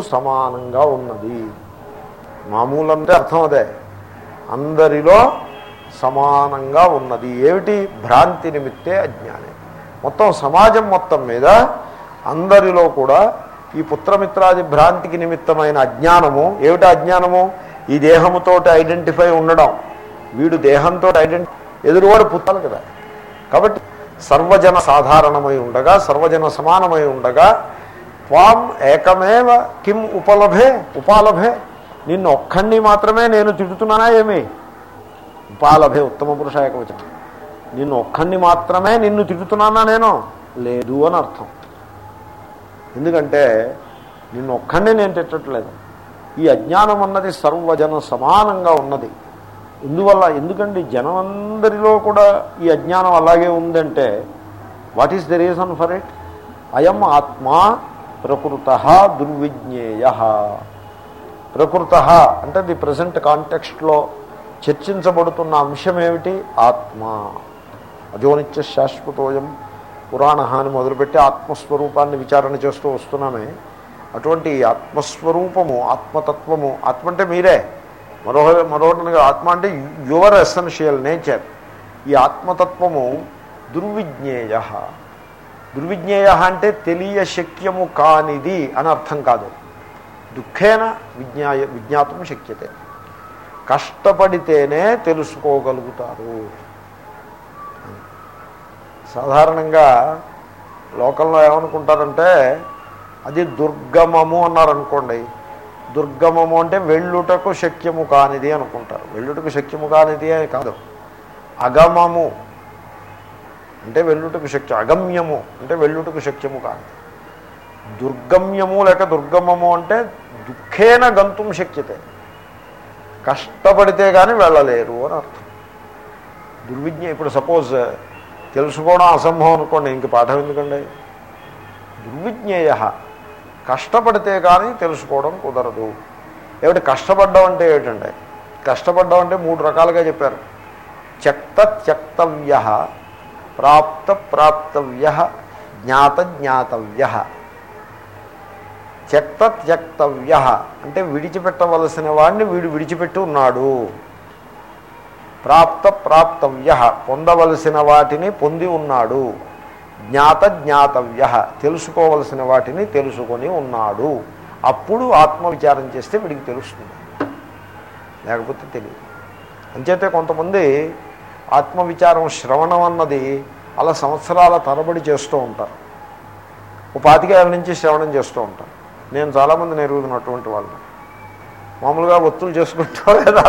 సమానంగా ఉన్నది. మామూలు అంటే అర్థం అదే. అందరిలో సమానంగా ఉన్నది. ఏమిటి? భ్రాంతి నిమిత్తే అజ్ఞానే. మొత్తం సమాజం మొత్తం మీద అందరిలో కూడా ఈ పుత్రమిత్రాది భ్రాంతికి నిమిత్తమైన అజ్ఞానము ఏమిటి అజ్ఞానము? ఈ దేహముతో ఐడెంటిఫై ఉండడం. వీడు దేహంతో ఐడెంటి ఎదురువాడు పుట్టాలి కదా. కాబట్టి సర్వజన సాధారణమై ఉండగా సర్వజన సమానమై ఉండగా త్వాం ఏకమేవ కిం ఉపలభే ఉపాలభే. నిన్ను ఒక్కడిని మాత్రమే నేను తిడుతున్నానా ఏమి? ఉపాలభే ఉత్తమ పురుష ఏకవచనం. నిన్ను ఒక్కడిని మాత్రమే నిన్ను తిడుతున్నానా నేను? లేదు అని అర్థం. ఎందుకంటే నిన్ను ఒక్కడిని నేను తిట్టట్లేదు. ఈ అజ్ఞానం అన్నది సర్వజన సమానంగా ఉన్నది. ఇందువల్ల ఎందుకండి జనమందరిలో కూడా ఈ అజ్ఞానం అలాగే ఉందంటే what is the reason for it అయం ఆత్మా ప్రకృత దుర్విజ్ఞేయ. ప్రకృత అంటే ది ప్రజెంట్ కాంటెక్స్ట్లో చర్చించబడుతున్న అంశం ఏమిటి? ఆత్మ. అజోనిత్య శాశ్వతోయం పురాణ అని మొదలుపెట్టి ఆత్మస్వరూపాన్ని విచారణ చేస్తూ వస్తున్నామే. అటువంటి ఆత్మస్వరూపము ఆత్మతత్వము ఆత్మ అంటే మీరే. మరో మరొకటి ఆత్మ అంటే యువర్ ఎసెన్షియల్ నేచర్. ఈ ఆత్మతత్వము దుర్విజ్ఞేయ. దుర్విజ్ఞేయ అంటే తెలియశక్యము కానిది అని అర్థం కాదు. దుఃఖేన విజ్ఞాయ విజ్ఞాతం శక్యతే. కష్టపడితేనే తెలుసుకోగలుగుతారు. సాధారణంగా లోకంలో ఏమనుకుంటారంటే అది దుర్గమము అన్నారనుకోండి. దుర్గమము అంటే వెళ్ళుటకు శక్యము కానిది అనుకుంటారు. వెళ్ళుటకు శక్యము కానిది అని కాదు. అగమము అంటే వెల్లుటకు శక్తి అగమ్యము అంటే వెళ్ళుటకు శక్యము కాదు. దుర్గమ్యము లేక దుర్గమము అంటే దుఃఖేన గంతుం శక్యతే. కష్టపడితే కానీ వెళ్ళలేరు అని అర్థం. దుర్విజ్ఞ ఇప్పుడు సపోజ్ తెలుసుకోవడం అసంభవం అనుకోండి ఇంక పాఠం ఎందుకండి? దుర్విజ్ఞేయ. కష్టపడితే కానీ తెలుసుకోవడం కుదరదు. ఏమిటి కష్టపడ్డం అంటే ఏమిటండి? కష్టపడ్డం అంటే మూడు రకాలుగా చెప్పారు. త్యక్త త్యక్తవ్య. ప్రాప్త ప్రాప్తవ్య జ్ఞాత జ్ఞాతవ్య త్యక్త త్యక్తవ్య అంటే విడిచిపెట్టవలసిన వాడిని వీడు విడిచిపెట్టి ఉన్నాడు. ప్రాప్త ప్రాప్తవ్య పొందవలసిన వాటిని పొంది ఉన్నాడు. జ్ఞాత జ్ఞాతవ్య తెలుసుకోవలసిన వాటిని తెలుసుకొని ఉన్నాడు. అప్పుడు ఆత్మవిచారం చేస్తే వీడికి తెలుస్తుంది. లేకపోతే తెలియదు. అంచేతే కొంతమంది ఆత్మవిచారం శ్రవణం అన్నది అలా సంవత్సరాల తరబడి చేస్తూ ఉంటారు. ఓ పాతికేళ్ళ నుంచి శ్రవణం చేస్తూ ఉంటారు. నేను చాలామంది నెరుగుతున్నటువంటి వాళ్ళు. మామూలుగా ఒత్తులు చేసుకుంటా లేదా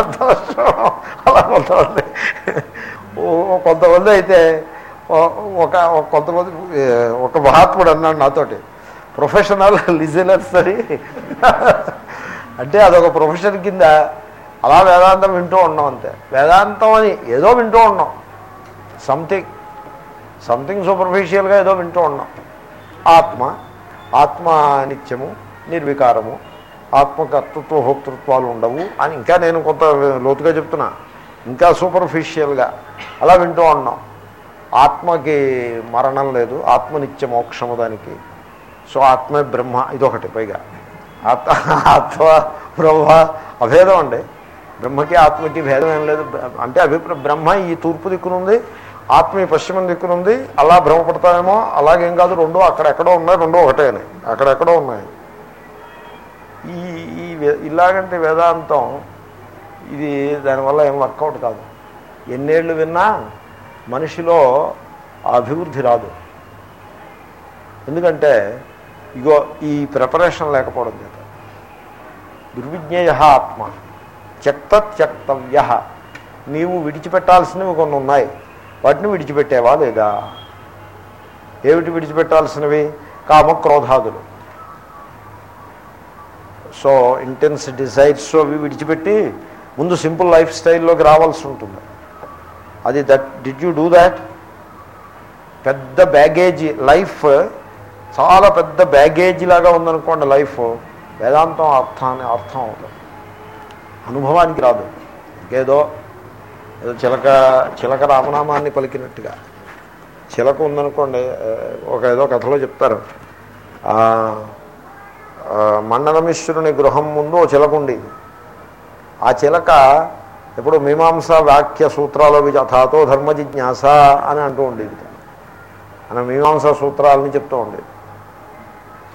అలా కొంతమంది. కొంతమంది అయితే ఒక కొంతమంది ఒక మహాత్ముడు అన్నాడు నాతోటి ప్రొఫెషనల్ లిజనర్స్ అని. అంటే అదొక ప్రొఫెషన్ కింద అలా వేదాంతం వింటూ ఉన్నాం అంతే. వేదాంతం అని ఏదో వింటూ ఉన్నాం. సంథింగ్ సంథింగ్ సూపర్ఫిషియల్గా ఏదో వింటూ ఉన్నాం. ఆత్మ ఆత్మ నిత్యము నిర్వికారము ఆత్మకర్తృత్వ భోక్తృత్వాలు ఉండవు అని ఇంకా నేను కొంత లోతుగా చెప్తున్నా. ఇంకా సూపర్ఫిషియల్గా అలా వింటూ ఉన్నాం. ఆత్మకి మరణం లేదు ఆత్మనిత్య మోక్షము దానికి. సో ఆత్మే బ్రహ్మ ఇదొకటి పైగా. ఆత్మ ఆత్మ బ్రహ్మ అభేదం అండి. బ్రహ్మకి ఆత్మకి భేదం ఏం లేదు. అంటే అభిప్రాయం బ్రహ్మ ఈ తూర్పు దిక్కునుంది ఆత్మ ఈ పశ్చిమం దిక్కునుంది అలా భ్రమపడతామేమో అలాగేం కాదు రెండు అక్కడెక్కడో ఉన్నాయి రెండు ఒకటే అని. అక్కడెక్కడో ఉన్నాయి. ఈ ఈ ఇలాగంటే వేదాంతం ఇది దానివల్ల ఏం వర్కౌట్ కాదు. ఎన్నేళ్ళు విన్నా మనిషిలో అభివృద్ధి రాదు. ఎందుకంటే ఇగో ఈ ప్రిపరేషన్ లేకపోవడం చేత. దుర్విజ్ఞేయ ఆత్మ. త్యక్త త్యక్తవ్య నీవు విడిచిపెట్టాల్సినవి కొన్ని ఉన్నాయి. వాటిని విడిచిపెట్టేవా లేదా? ఏమిటి విడిచిపెట్టాల్సినవి? కామక్రోధాదులు. సో ఇంటెన్స్ డిజైర్స్ అవి విడిచిపెట్టి ముందు సింపుల్ లైఫ్ స్టైల్లోకి రావాల్సి ఉంటుంది. అది that did you do that పెద్ద బ్యాగేజీ లైఫ్ చాలా పెద్ద బ్యాగేజీ లాగా ఉందనుకోండి లైఫ్. వేదాంతం అర్థాన్ని అర్థం అవుతుంది అనుభవానికి రాదు. ఇంకేదో ఏదో చిలక చిలక రామనామాన్ని పలికినట్టుగా. చిలక ఉందనుకోండి ఒక ఏదో కథలో చెప్తారు. మండలమిశ్వరుని గృహం ముందు ఓ చిలక ఉండేది. ఆ చిలక ఎప్పుడు మీమాంస వాక్య సూత్రాలు విజాతో ధర్మ జిజ్ఞాస అని అంటూ ఉండేది. అని మీమాంస సూత్రాలని చెప్తూ ఉండేది.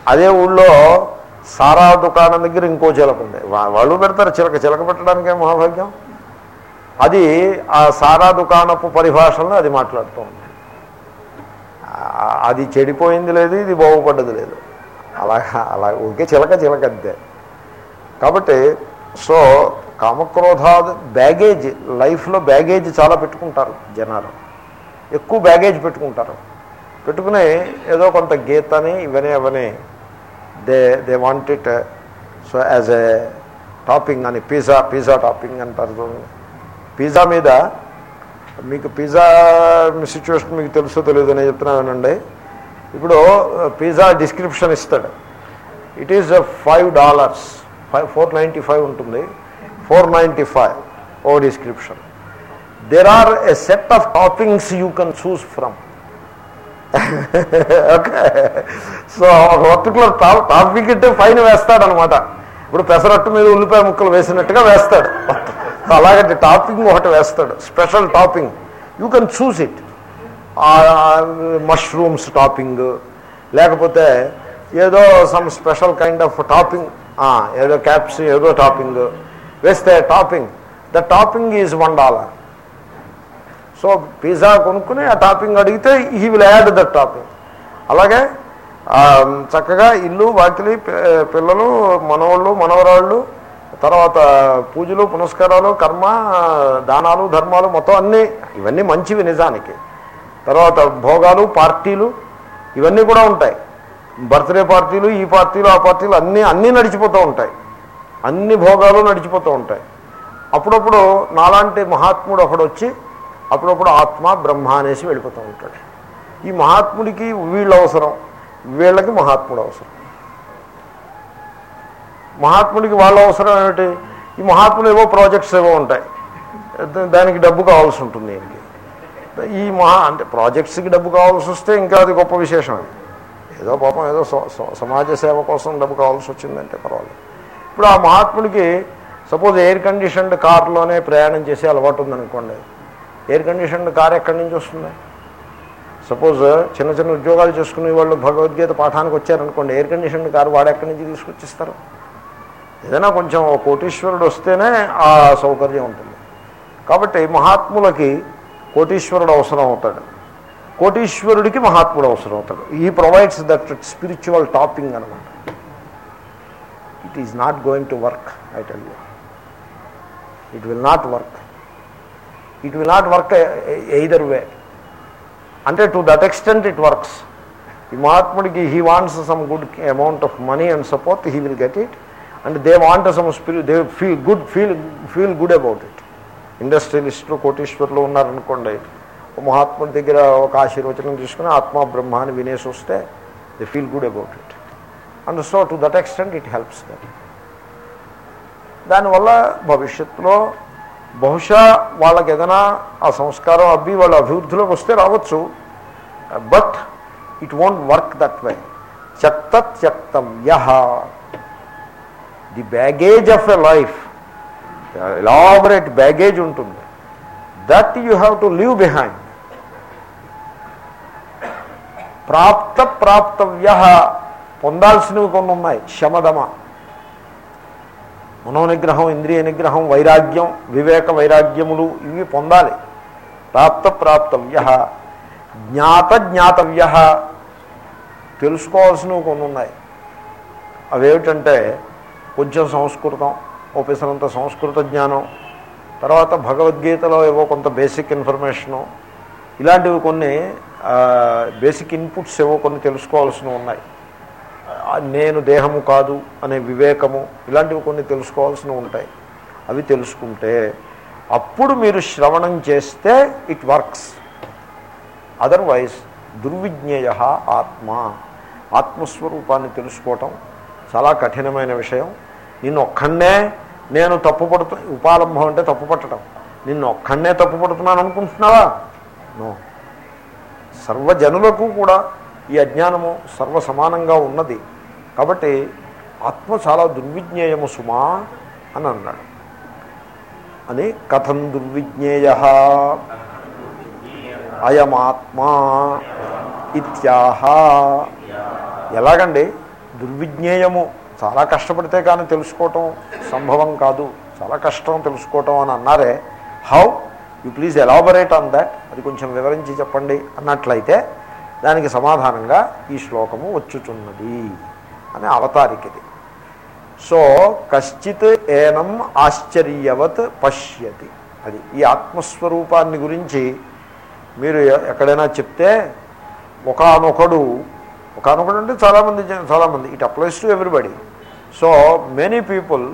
అదే ఊళ్ళో సారా దుకాణం దగ్గర ఇంకో చిలక ఉంది. వాళ్ళు పెడతారు చిలక చిలక పెట్టడానికే మహాభాగ్యం. అది ఆ సారా దుకాణపు పరిభాషలను అది మాట్లాడుతూ ఉంది. అది చెడిపోయింది లేదు ఇది బాగుపడ్డది లేదు. అలా అలా ఊరికే చిలక చిలక అంతే. కాబట్టి సో కామక్రోధా బ్యాగేజ్ లైఫ్లో బ్యాగేజ్ చాలా పెట్టుకుంటారు జనాలు. ఎక్కువ బ్యాగేజ్ పెట్టుకుంటారు. పెట్టుకుని ఏదో కొంత గీతని ఇవనే అవనే they they want it so as a topping అని పిజ్జా పిజ్జా టాపింగ్ అంటారు పిజ్జా మీద మీకు పిజ్జా సిచ్యువేషన్ మీకు తెలుసో తెలియదు అని చెప్తున్నానండి ఇప్పుడు పిజ్జా డిస్క్రిప్షన్ ఇస్తాడు. It is five dollars five four ninety five ఉంటుంది. Four ninety five oh description there are a set of toppings you can choose from okay so ఒక పర్టికులర్ టాపిక్ అంటే ఫైన్ వేస్తాడనమాట. ఇప్పుడు పెసరట్టు మీద ఉల్లిపాయ ముక్కలు వేసినట్టుగా వేస్తాడు. అలాగంటే టాపింగ్ ఒకటి వేస్తాడు. Special topping you can choose it mushrooms topping లేకపోతే ఏదో some special kind of topping ఏదో క్యాప్స్ ఏదో టాపింగ్ వేస్తే topping the topping is one dollar so pizza కొనుక్కుని ఆ టాపింగ్ అడిగితే he will add that topping. అలాగే చక్కగా ఇల్లు వాకిలి పిల్లలు మనవాళ్ళు మనవరాళ్ళు తర్వాత పూజలు పునస్కారాలు కర్మ దానాలు ధర్మాలు మొత్తం అన్నీ ఇవన్నీ మంచివి నిజానికి. తర్వాత భోగాలు పార్టీలు ఇవన్నీ కూడా ఉంటాయి. బర్త్డే పార్టీలు ఈ పార్టీలు ఆ పార్టీలు అన్నీ అన్నీ నడిచిపోతూ ఉంటాయి. అన్ని భోగాలు నడిచిపోతూ ఉంటాయి. అప్పుడప్పుడు నాలాంటి మహాత్ముడు ఒకడు వచ్చి అప్పుడప్పుడు ఆత్మ బ్రహ్మ అనేసి వెళ్ళిపోతూ ఉంటాడు. ఈ మహాత్ముడికి వీళ్ళు అవసరం వీళ్ళకి మహాత్ముడు అవసరం. మహాత్ముడికి వాళ్ళ అవసరం ఏమిటి? ఈ మహాత్ములు ఏవో ప్రాజెక్ట్స్ ఏవో ఉంటాయి. దానికి డబ్బు కావాల్సి ఉంటుంది ఈయనకి. ఈ మహా అంటే ప్రాజెక్ట్స్కి డబ్బు కావాల్సి వస్తే ఇంకా అది గొప్ప విశేషం అది ఏదో పాపం ఏదో స- సమాజ సేవ కోసం డబ్బు కావాల్సి వచ్చిందంటే పర్వాలేదు. ఇప్పుడు ఆ మహాత్ముడికి సపోజ్ ఎయిర్ కండిషన్డ్ కార్లోనే ప్రయాణం చేసే అలవాటు ఉందనుకోండి. ఎయిర్ కండిషన్డ్ కార్ ఎక్కడి నుంచి వస్తుంది? సపోజ్ చిన్న చిన్న ఉద్యోగాలు చేసుకునే వాళ్ళు భగవద్గీత పాఠానికి వచ్చారనుకోండి ఎయిర్ కండిషన్డ్ కారు వాడు ఎక్కడి నుంచి తీసుకొచ్చిస్తారు? ఏదైనా కొంచెం ఒక కోటీశ్వరుడు వస్తేనే ఆ సౌకర్యం ఉంటుంది. కాబట్టి మహాత్ములకి కోటీశ్వరుడు అవసరం అవుతాడు. కోటీశ్వరుడికి మహాత్ముడు అవసరం అవుతాడు. ఈ ప్రొవైడ్స్ దట్ స్పిరిచువల్ టాపింగ్ అనమాట it is not going to work I tell you it will not work it will not work either way అంటే to that extent it works ఈ మహాత్ముడికి he wants some good amount of money and support he will get it and they want some spirit they feel good feel feel good about it ఇండస్ట్రియలిస్టులు కోటీశ్వర్లు ఉన్నారనుకోండి మహాత్ముడి దగ్గర ఒక ఆశీర్వచనం తీసుకుని ఆత్మ బ్రహ్మ అని వినేసి వస్తే they feel good about it and so to that extent it helps that దానివల్ల భవిష్యత్తులో బహుశా వాళ్ళకి ఏదైనా ఆ సంస్కారం అబ్బి వాళ్ళ అభివృద్ధిలోకి వస్తే రావచ్చు. But it won't work that way. చెత్త త్యక్తం యహ the baggage of a life. Elaborate baggage ఉంటుంది. That you have to leave behind. ప్రాప్త ప్రాప్తవ్య. పొందాల్సినవి కొన్ని ఉన్నాయి శమదమ మనోనిగ్రహం ఇంద్రియ నిగ్రహం వైరాగ్యం వివేక వైరాగ్యములు ఇవి పొందాలి. ప్రాప్త ప్రాప్తవ్య జ్ఞాత జ్ఞాతవ్య తెలుసుకోవాల్సినవి కొన్ని ఉన్నాయి. అవేమిటంటే కొంచెం సంస్కృతం ఓపెసరంత సంస్కృత జ్ఞానం తర్వాత భగవద్గీతలో ఏవో కొంత బేసిక్ ఇన్ఫర్మేషను ఇలాంటివి కొన్ని బేసిక్ ఇన్పుట్స్ ఏవో కొన్ని తెలుసుకోవాల్సినవి ఉన్నాయి. నేను దేహము కాదు అనే వివేకము ఇలాంటివి కొన్ని తెలుసుకోవాల్సినవి ఉంటాయి. అవి తెలుసుకుంటే అప్పుడు మీరు శ్రవణం చేస్తే ఇట్ వర్క్స్ అదర్వైజ్ దుర్విజ్ఞేయ ఆత్మ ఆత్మస్వరూపాన్ని తెలుసుకోవటం చాలా కఠినమైన విషయం. నిన్ను ఒక్కడే నేను తప్పుపడుతు ఉపాలంభం అంటే తప్పుపట్టడం. నిన్ను ఒక్కడే తప్పుపడుతున్నాను అనుకుంటున్నావా? నో సర్వజనులకు కూడా ఈ అజ్ఞానము సర్వ సమానంగా ఉన్నది. కాబట్టి ఆత్మ చాలా దుర్విజ్ఞేయము సుమా అని అన్నాడు. అని కథం దుర్విజ్ఞేయ. అయమాత్మా ఇత్యాహ. ఎలాగండి? దుర్విజ్ఞేయము చాలా కష్టపడితే కానీ తెలుసుకోవటం సంభవం కాదు. చాలా కష్టం తెలుసుకోవటం అని అన్నారే. How? You please elaborate on that? అది కొంచెం వివరించి చెప్పండి అన్నట్లయితే దానికి సమాధానంగా ఈ శ్లోకము వచ్చుచున్నది. అని అవతారికది. సో కశ్చిత్ ఏనం ఆశ్చర్యవత్ పశ్యతి. అది ఈ ఆత్మస్వరూపాన్ని గురించి మీరు ఎక్కడైనా చెప్తే ఒకనొకడు ఒకనొకడు అంటే చాలామంది జన- చాలామంది it applies to everybody. So many people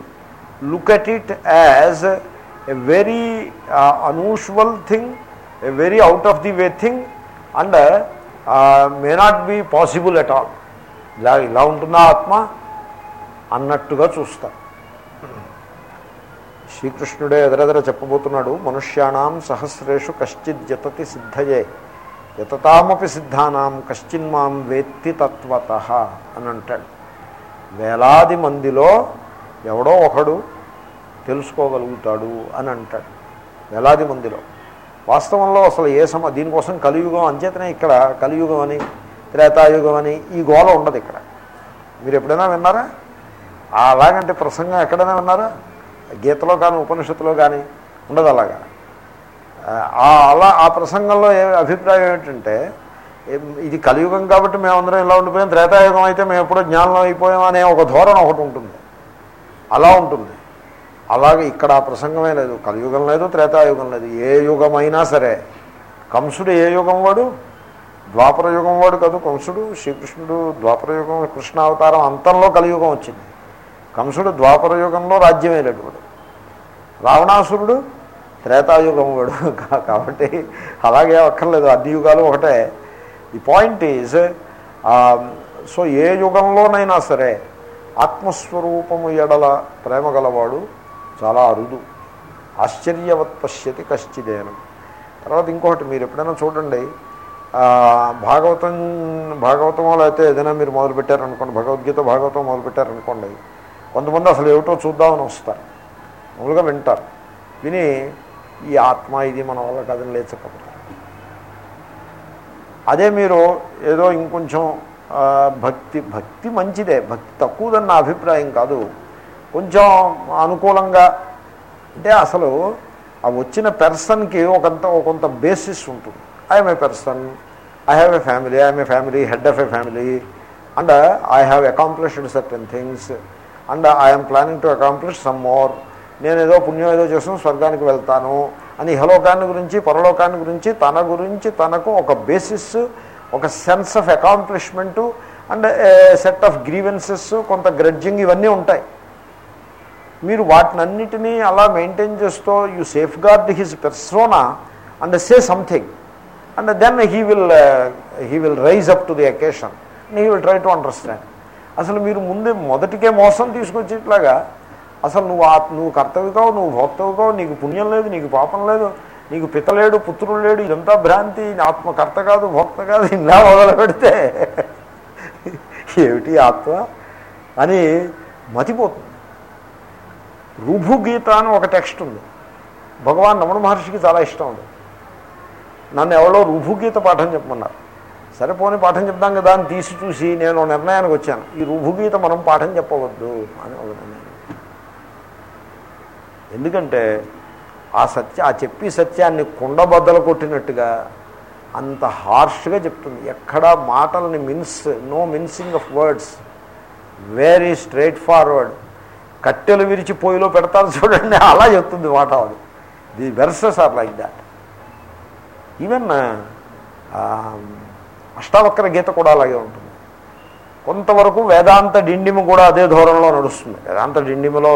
look at it as a very unusual thing a very out of the way thing and may not be possible at all ఇలా ఇలా ఉంటుందా ఆత్మ? అన్నట్టుగా చూస్తారు శ్రీకృష్ణుడే ఎదరెదర చెప్పబోతున్నాడు మనుష్యాణం సహస్రేషు కశ్చిత్ జతతి సిద్ధయే యతతామపి సిద్ధానాం కశ్చిన్మాం వేత్తి తత్వత అని అంటాడు. వేలాది మందిలో ఎవడో ఒకడు తెలుసుకోగలుగుతాడు అని అంటాడు. వేలాది మందిలో. వాస్తవంలో అసలు ఏ సమ దీనికోసం కలియుగం అంచేతనే ఇక్కడ కలియుగం అని త్రేతాయుగం అని ఈ గోల ఉండదు ఇక్కడ. మీరు ఎప్పుడైనా విన్నారా? అలాగంటే ప్రసంగం ఎక్కడైనా విన్నారా? గీతలో కానీ ఉపనిషత్తులో కానీ ఉండదు అలాగా. అలా ఆ ప్రసంగంలో ఏ అభిప్రాయం ఏంటంటే ఇది కలియుగం కాబట్టి మేమందరం ఇలా ఉండిపోయాం త్రేతాయుగం అయితే మేము ఎప్పుడో జ్ఞానం అయిపోయాం అనే ఒక ధోరణ ఒకటి ఉంటుంది. అలా ఉంటుంది. అలాగే ఇక్కడ ఆ ప్రసంగమే లేదు. కలియుగం లేదు త్రేతాయుగం లేదు. ఏ యుగమైనా సరే కంసుడు ఏ యుగం వాడు? ద్వాపరయుగం వాడు కాదు కంసుడు శ్రీకృష్ణుడు ద్వాపరయుగం కృష్ణావతారం అంతంలో కలియుగం వచ్చింది. కంసుడు ద్వాపర యుగంలో రాజ్యం వేలాడు వాడు. రావణాసురుడు త్రేతాయుగం వాడు. కాబట్టి అలాగే అక్కర్లేదు అన్ని యుగాలు ఒకటే ది పాయింట్ ఈజ్ సో ఏ యుగంలోనైనా సరే ఆత్మస్వరూపము ఎడల ప్రేమ గలవాడు చాలా అరుదు. ఆశ్చర్యవత్ పశ్యతి కశ్చిదేనం. తర్వాత ఇంకొకటి మీరు ఎప్పుడైనా చూడండి భాగవతం భాగవతంలో అయితే ఏదైనా మీరు మొదలుపెట్టారనుకోండి భగవద్గీత భాగవతం మొదలుపెట్టారనుకోండి కొంతమంది అసలు ఏమిటో చూద్దామని వస్తారు. మామూలుగా వింటారు. విని ఈ ఆత్మ ఇది మన వల్ల కథను లేచకపోతారు. అదే మీరు ఏదో ఇంకొంచెం భక్తి భక్తి మంచిదే భక్తి తక్కువదని నా అభిప్రాయం కాదు. కొంచెం అనుకూలంగా అంటే అసలు ఆ వచ్చిన పెర్సన్కి ఒకంత కొంత బేసిస్ ఉంటుంది. I'm a person I have a family I'm a family head of a family and I have accomplished certain things and I'm planning to accomplish some more నేను ఏదో పుణ్యం ఏదో చేస్తాను స్వర్గానికి వెళ్తాను. అని ఇహలోకాన్ని గురించి పరలోకాన్ని గురించి తన గురించి తనకు ఒక బేసిస్ ఒక sense of accomplishment and set of grievances కొంత గ్రడ్జింగ్ ఇవన్నీ ఉంటాయి. మీరు వాటినన్నిటినీ అలా మెయింటైన్ చేస్తూ you safeguard his persona and say something and then he will he will rise up to the occasion and he will try to understand అసలు మీరు ముందే మొదటికే మోసం తీసుకొచ్చేట్లాగా అసలు నువ్వు ఆ నువ్వు కర్తవికావు నువ్వు భోక్తవికావు నీకు పుణ్యం లేదు నీకు పాపం లేదు నీకు పితలేడు పుత్రుడు లేడు ఇదంతా భ్రాంతి ఆత్మకర్త కాదు భోక్త కాదు ఇలా మొదలు పెడితే ఏమిటి ఆత్మ అని మతిపోతుంది. రుభుగీత అని ఒక టెక్స్ట్ ఉంది. భగవాన్ రమణ మహర్షికి చాలా ఇష్టం ఉంది నన్ను ఎవరో రుభుగీత పాఠం చెప్పమన్నారు. సరే పోనీ పాఠం చెప్దాం కదా అని తీసి చూసి నేను నిర్ణయానికి వచ్చాను. ఈ రుభుగీత మనం పాఠం చెప్పవద్దు అని ఒక నిర్ణయం. ఎందుకంటే ఆ సత్య ఆ చెప్పి సత్యాన్ని కుండబద్దలు కొట్టినట్టుగా అంత హార్ష్గా చెప్తుంది. ఎక్కడా మాటలని mince no mincing of words. Very straightforward. కట్టెలు విరిచి పొయ్యిలో పెడతారు చూడండి అలా చెప్తుంది మాట అది the verses are like that. Even uh, um, Ashtavakra Gita కూడా అలాగే ఉంటుంది. కొంతవరకు వేదాంత డిండిము కూడా అదే ధోరణిలో నడుస్తుంది. వేదాంత డిండిములో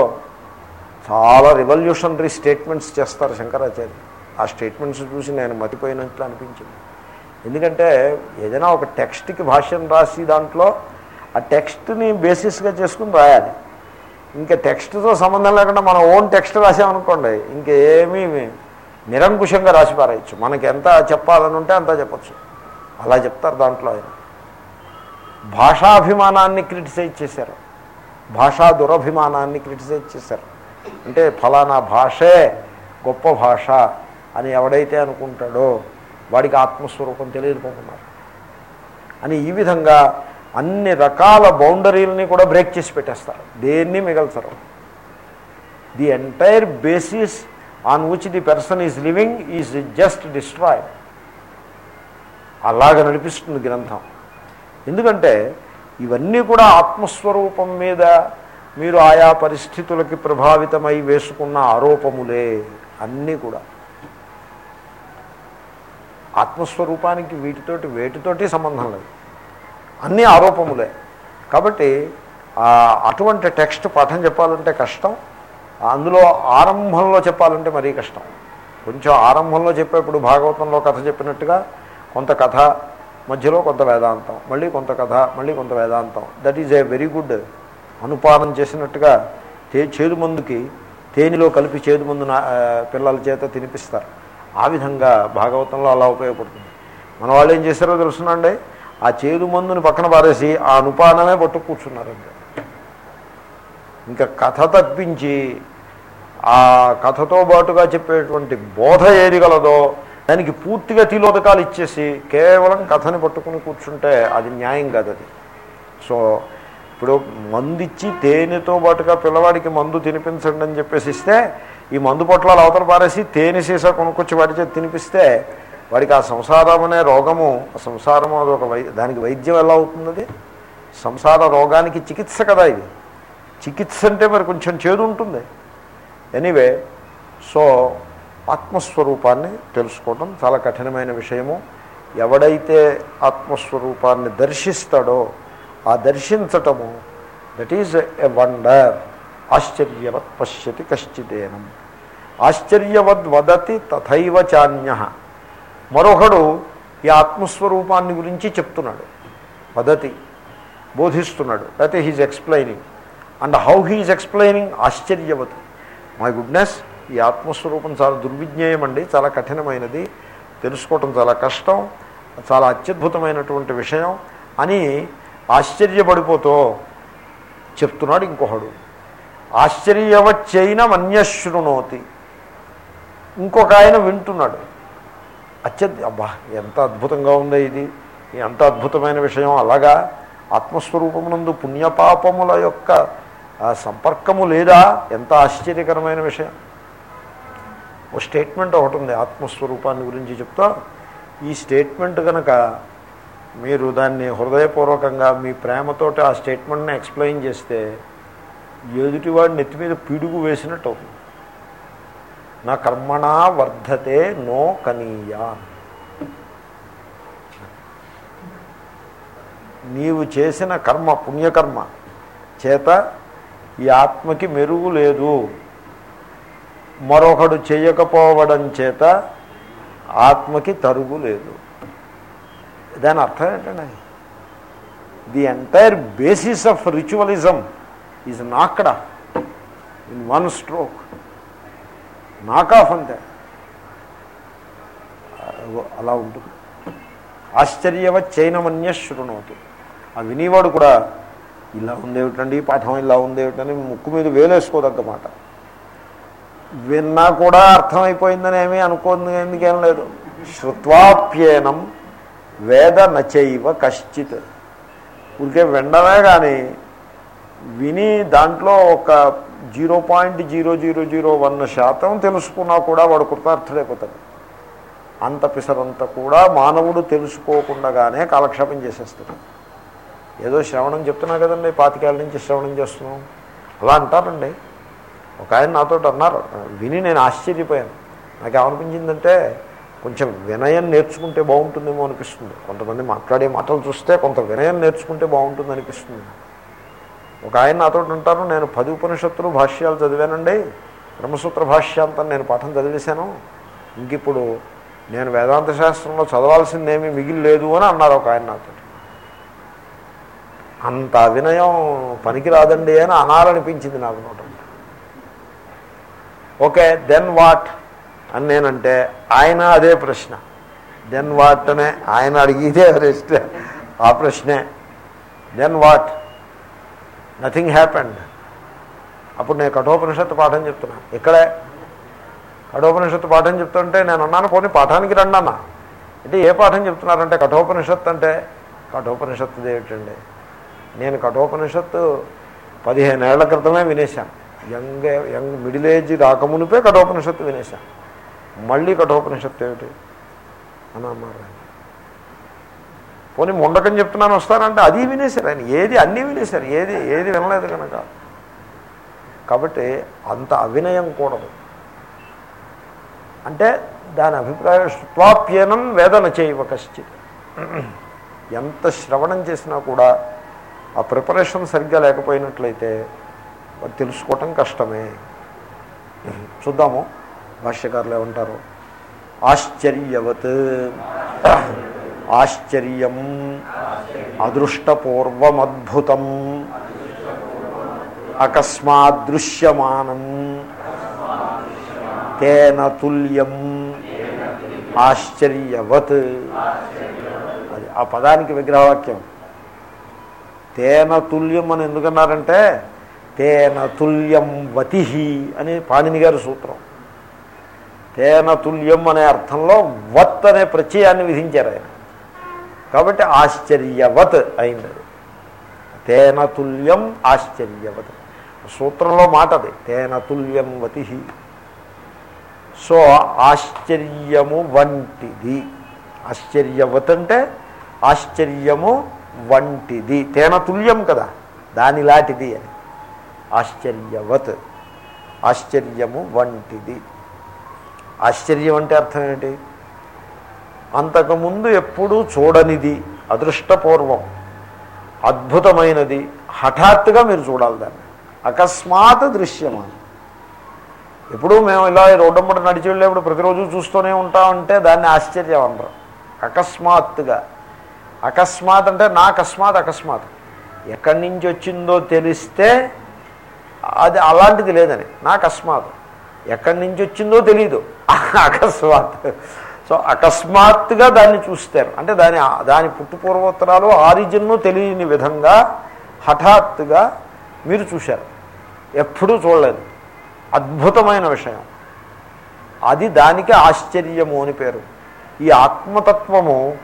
చాలా రివల్యూషనరీ స్టేట్మెంట్స్ చేస్తారు శంకరాచార్య ఆ స్టేట్మెంట్స్ చూసి నేను మతిపోయినట్లు అనిపించింది. ఎందుకంటే ఏదైనా ఒక టెక్స్ట్కి భాష్యం రాసి దాంట్లో ఆ టెక్స్ట్ని బేసిస్గా చేసుకుని రాయాలి. ఇంకా టెక్స్ట్తో సంబంధం లేకుండా మనం ఓన్ టెక్స్ట్ రాసామనుకోండి ఇంకేమీ నిరంకుశంగా రాసి పారేయచ్చు. మనకి ఎంత చెప్పాలని ఉంటే అంత చెప్పచ్చు. అలా చెప్తారు దాంట్లో ఆయన. భాషాభిమానాన్ని క్రిటిసైజ్ చేశారు. భాషా దురభిమానాన్ని క్రిటిసైజ్ చేశారు. అంటే ఫలానా భాషే గొప్ప భాష అని ఎవడైతే అనుకుంటాడో వాడికి ఆత్మస్వరూపం తెలియకపోతున్నారు. అని ఈ విధంగా అన్ని రకాల బౌండరీలని కూడా బ్రేక్ చేసి పెట్టేస్తారు. దేన్ని మిగల్చరు. The entire basis on which the person is living is just destroy అలాగ నడిపిస్తుంది గ్రంథం. ఎందుకంటే ఇవన్నీ కూడా ఆత్మస్వరూపం మీద మీరు ఆయా పరిస్థితులకి ప్రభావితమై వేసుకున్న ఆరోపములే అన్నీ కూడా. ఆత్మస్వరూపానికి వీటితోటి వేటితోటి సంబంధం లేదు. అన్నీ ఆరోపములే. కాబట్టి అటువంటి టెక్స్ట్ పాఠం చెప్పాలంటే కష్టం. అందులో ఆరంభంలో చెప్పాలంటే మరీ కష్టం. కొంచెం ఆరంభంలో చెప్పేప్పుడు భాగవతంలో కథ చెప్పినట్టుగా కొంత కథ మధ్యలో కొంత వేదాంతం మళ్ళీ కొంత కథ మళ్ళీ కొంత వేదాంతం. That is a very good అనుపానం చేసినట్టుగా తే చేదు మందుకి తేనెలో కలిపి చేదు మందు పిల్లల చేత తినిపిస్తారు. ఆ విధంగా భాగవతంలో అలా ఉపయోగపడుతుంది. మన వాళ్ళు ఏం చేశారో తెలుసునండి? ఆ చేదు మందుని పక్కన పారేసి ఆ అనుపానమే పట్టు కూర్చున్నారండి. ఇంకా కథ తప్పించి ఆ కథతో పాటుగా చెప్పేటువంటి బోధ ఏది గలదో దానికి పూర్తిగా తిలోదకాలు ఇచ్చేసి కేవలం కథని పట్టుకుని కూర్చుంటే అది న్యాయం కాదు అది. సో ఇప్పుడు మందు ఇచ్చి తేనెతో పాటుగా పిల్లవాడికి మందు తినిపించండి అని చెప్పేసి ఇస్తే ఈ మందు పొట్లాలు అవతల పారేసి తేనె సీసా కొనుక్కొచ్చి వాడి చేతి తినిపిస్తే వాడికి ఆ సంసారం అనే రోగము ఆ సంసారము అదొక వై దానికి వైద్యం ఎలా అవుతుంది సంసార రోగానికి చికిత్స కదా ఇది. చికిత్స అంటే మరి కొంచెం చేదు ఉంటుంది. ఎనీవే సో ఆత్మస్వరూపాన్ని తెలుసుకోవడం చాలా కఠినమైన విషయము. ఎవడైతే ఆత్మస్వరూపాన్ని దర్శిస్తాడో ఆ దర్శించటము దట్ ఈజ్ ఎ వండర్ ఆశ్చర్యవత్ పశ్యతి కశ్చిదేనం. ఆశ్చర్యవద్ వదతి తథైవ చాన్య. మరొకడు ఈ ఆత్మస్వరూపాన్ని గురించి చెప్తున్నాడు. వదతి బోధిస్తున్నాడు. లేకపోతే he's explaining and how he's explaining ఆశ్చర్యవతి my goodness ఈ ఆత్మస్వరూపం చాలా దుర్విజ్ఞేయం అండి చాలా కఠినమైనది తెలుసుకోవటం చాలా కష్టం చాలా అత్యద్భుతమైనటువంటి విషయం అని ఆశ్చర్యపడిపోతూ చెప్తున్నాడు ఇంకొకడు. ఆశ్చర్యవచ్చైన మన్యశృణోతి ఇంకొక ఆయన వింటున్నాడు. అత్యద్ అబ్బా ఎంత అద్భుతంగా ఉందో ఇది. ఎంత అద్భుతమైన విషయం. అలాగా ఆత్మస్వరూపమునందు పుణ్యపాపముల యొక్క ఆ సంపర్కము లేదా? ఎంత ఆశ్చర్యకరమైన విషయం. ఓ స్టేట్మెంట్ ఒకటి ఉంది ఆత్మస్వరూపాన్ని గురించి చెప్తా. ఈ స్టేట్మెంట్ కనుక మీరు దాన్ని హృదయపూర్వకంగా మీ ప్రేమతోటి ఆ స్టేట్మెంట్ని ఎక్స్ప్లెయిన్ చేస్తే ఎదుటివాడి నెత్తి మీద పిడుగు వేసినట్టు అవుతుంది. నా కర్మణా వర్ధతే నో కనీయా. నీవు చేసిన కర్మ పుణ్యకర్మ చేత ఈ ఆత్మకి మెరుగు లేదు. మరొకడు చేయకపోవడం చేత ఆత్మకి తరుగు లేదు. దాని అర్థం ఏంటండి? The entire basis of ritualism is నాక్కడ in one stroke knock off అంతే. అలా ఉంటుంది. ఆశ్చర్యవ చైనమన్య శృణోతి ఆ వినేవాడు కూడా ఇలా ఉందేమిటండి పాఠం ఇలా ఉందేమిటని ముక్కు మీద వేలేసుకోదగ్గమాట విన్నా కూడా అర్థమైపోయిందని ఏమీ అనుకోంది ఎందుకేం లేదు. శృత్వాప్యేనం వేద నచైవ కశ్చిత్. ఊరికే వినడమే కానీ విని దాంట్లో ఒక zero point zero zero zero one శాతం తెలుసుకున్నా కూడా వాడు కృతార్థుడైపోతాడు. అంత పిసరంత కూడా మానవుడు తెలుసుకోకుండానే కాలక్షేపం చేసేస్తాడు. ఏదో శ్రవణం చెప్తున్నా కదండి పాతికేళ్ళ నుంచి శ్రవణం చేస్తున్నాం. అలా అంటారండి. ఒక ఆయన నాతో అన్నారు విని నేను ఆశ్చర్యపోయాను. నాకు ఏమనిపించిందంటే కొంచెం వినయం నేర్చుకుంటే బాగుంటుందేమో అనిపిస్తుంది. కొంతమంది మాట్లాడే మాటలు చూస్తే కొంత వినయం నేర్చుకుంటే బాగుంటుంది అనిపిస్తుంది. ఒక ఆయన నాతో అంటారు నేను పది ఉపనిషత్తులు భాష్యాలు చదివానండి. బ్రహ్మసూత్ర భాష్యాంతం నేను పాఠం చదివేశాను. ఇంకిప్పుడు నేను వేదాంత శాస్త్రంలో చదవాల్సిందేమీ మిగిలి లేదు అని అన్నారు ఒక ఆయన నాతో అంత అవినయం పనికిరాదండి అని అనాలనిపించింది నాకు నోట ఓకే దెన్ వాట్ అని నేనంటే ఆయన అదే ప్రశ్న. దెన్ వాట్ అనే ఆయన అడిగితే ప్రశ్న ఆ ప్రశ్నే. దెన్ వాట్ నథింగ్ హ్యాపెండ్ అప్పుడు నేను కఠోపనిషత్తు పాఠం చెప్తున్నాను ఇక్కడే కఠోపనిషత్తు పాఠం చెప్తుంటే నేను అన్నాను పోనీ పాఠానికి రండి అన్న అంటే ఏ పాఠం చెప్తున్నారంటే కఠోపనిషత్తు అంటే కఠోపనిషత్తు ఏమిటండి నేను కఠోపనిషత్తు పదిహేను ఏళ్ళ క్రితమే వినేశాను. యంగ్ యంగ్ మిడిల్ ఏజ్ రాకమునిపే కఠోపనిషత్తు వినేశాను. మళ్ళీ కఠోపనిషత్తు ఏమిటి? అని అన్నారు ఆయన. పోనీ ముండకం చెప్తున్నాను వస్తారంటే అది వినేశారు ఆయన. ఏది అన్నీ వినేశారు. ఏది ఏది వినలేదు కనుక. కాబట్టి అంత అవినయం కూడదు. అంటే దాని అభిప్రాయం స్వాప్యనం వేదన చేయవ కశ్చిత్. ఎంత శ్రవణం చేసినా కూడా ఆ ప్రిపరేషన్ సరిగ్గా లేకపోయినట్లయితే తెలుసుకోవటం కష్టమే. చూద్దాము. భాష్యకారులు ఏమంటారు? ఆశ్చర్యవత్. ఆశ్చర్యం అదృష్టపూర్వమద్భుతం. అకస్మాదృశ్యమానం. తేన తుల్యం. ఆశ్చర్యవత్. అది ఆ పదానికి విగ్రహవాక్యం. తేన తుల్యం అని ఎందుకన్నారంటే తేన తుల్యం వతి అని పాణిని గారి సూత్రం. తేన తుల్యం అనే అర్థంలో వత్ అనే ప్రత్యయాన్ని విధించారు ఆయన. కాబట్టి ఆశ్చర్యవత్ అయింది తేనతుల్యం తేన తుల్యం ఆశ్చర్యవత్. సూత్రంలో మాట అది తేన తుల్యం వతి సో ఆశ్చర్యము వంటిది. ఆశ్చర్యవత్ అంటే ఆశ్చర్యము వంటిది. తేన తుల్యం కదా దానిలాంటిది అని. ఆశ్చర్యవత్. ఆశ్చర్యము వంటిది. ఆశ్చర్యం అంటే అర్థం ఏంటి? అంతకుముందు ఎప్పుడూ చూడనిది అదృష్టపూర్వం. అద్భుతమైనది. హఠాత్తుగా మీరు చూడాలి దాన్ని. అకస్మాత్ దృశ్యమానం ఎప్పుడూ మేము ఇలా రోడ్డమ్మట నడిచి వెళ్ళేప్పుడు ప్రతిరోజు చూస్తూనే ఉంటామంటే దాన్ని ఆశ్చర్యం అనరు అకస్మాత్తుగా. అకస్మాత్ అంటే నా అకస్మాత్ అకస్మాత్. ఎక్కడి నుంచి వచ్చిందో తెలిస్తే అది అలాంటిది లేదని. నా అకస్మాత్. ఎక్కడి నుంచి వచ్చిందో తెలీదు. అకస్మాత్. సో అకస్మాత్తుగా దాన్ని చూస్తారు. అంటే దాని దాని పుట్టుపూర్వోత్తరాలు ఆరిజిన్ను తెలియని విధంగా హఠాత్తుగా మీరు చూశారు. ఎప్పుడూ చూడలేదు. అద్భుతమైన విషయం. అది దానికి ఆశ్చర్యము అని పేరు. ఈ ఆత్మతత్వము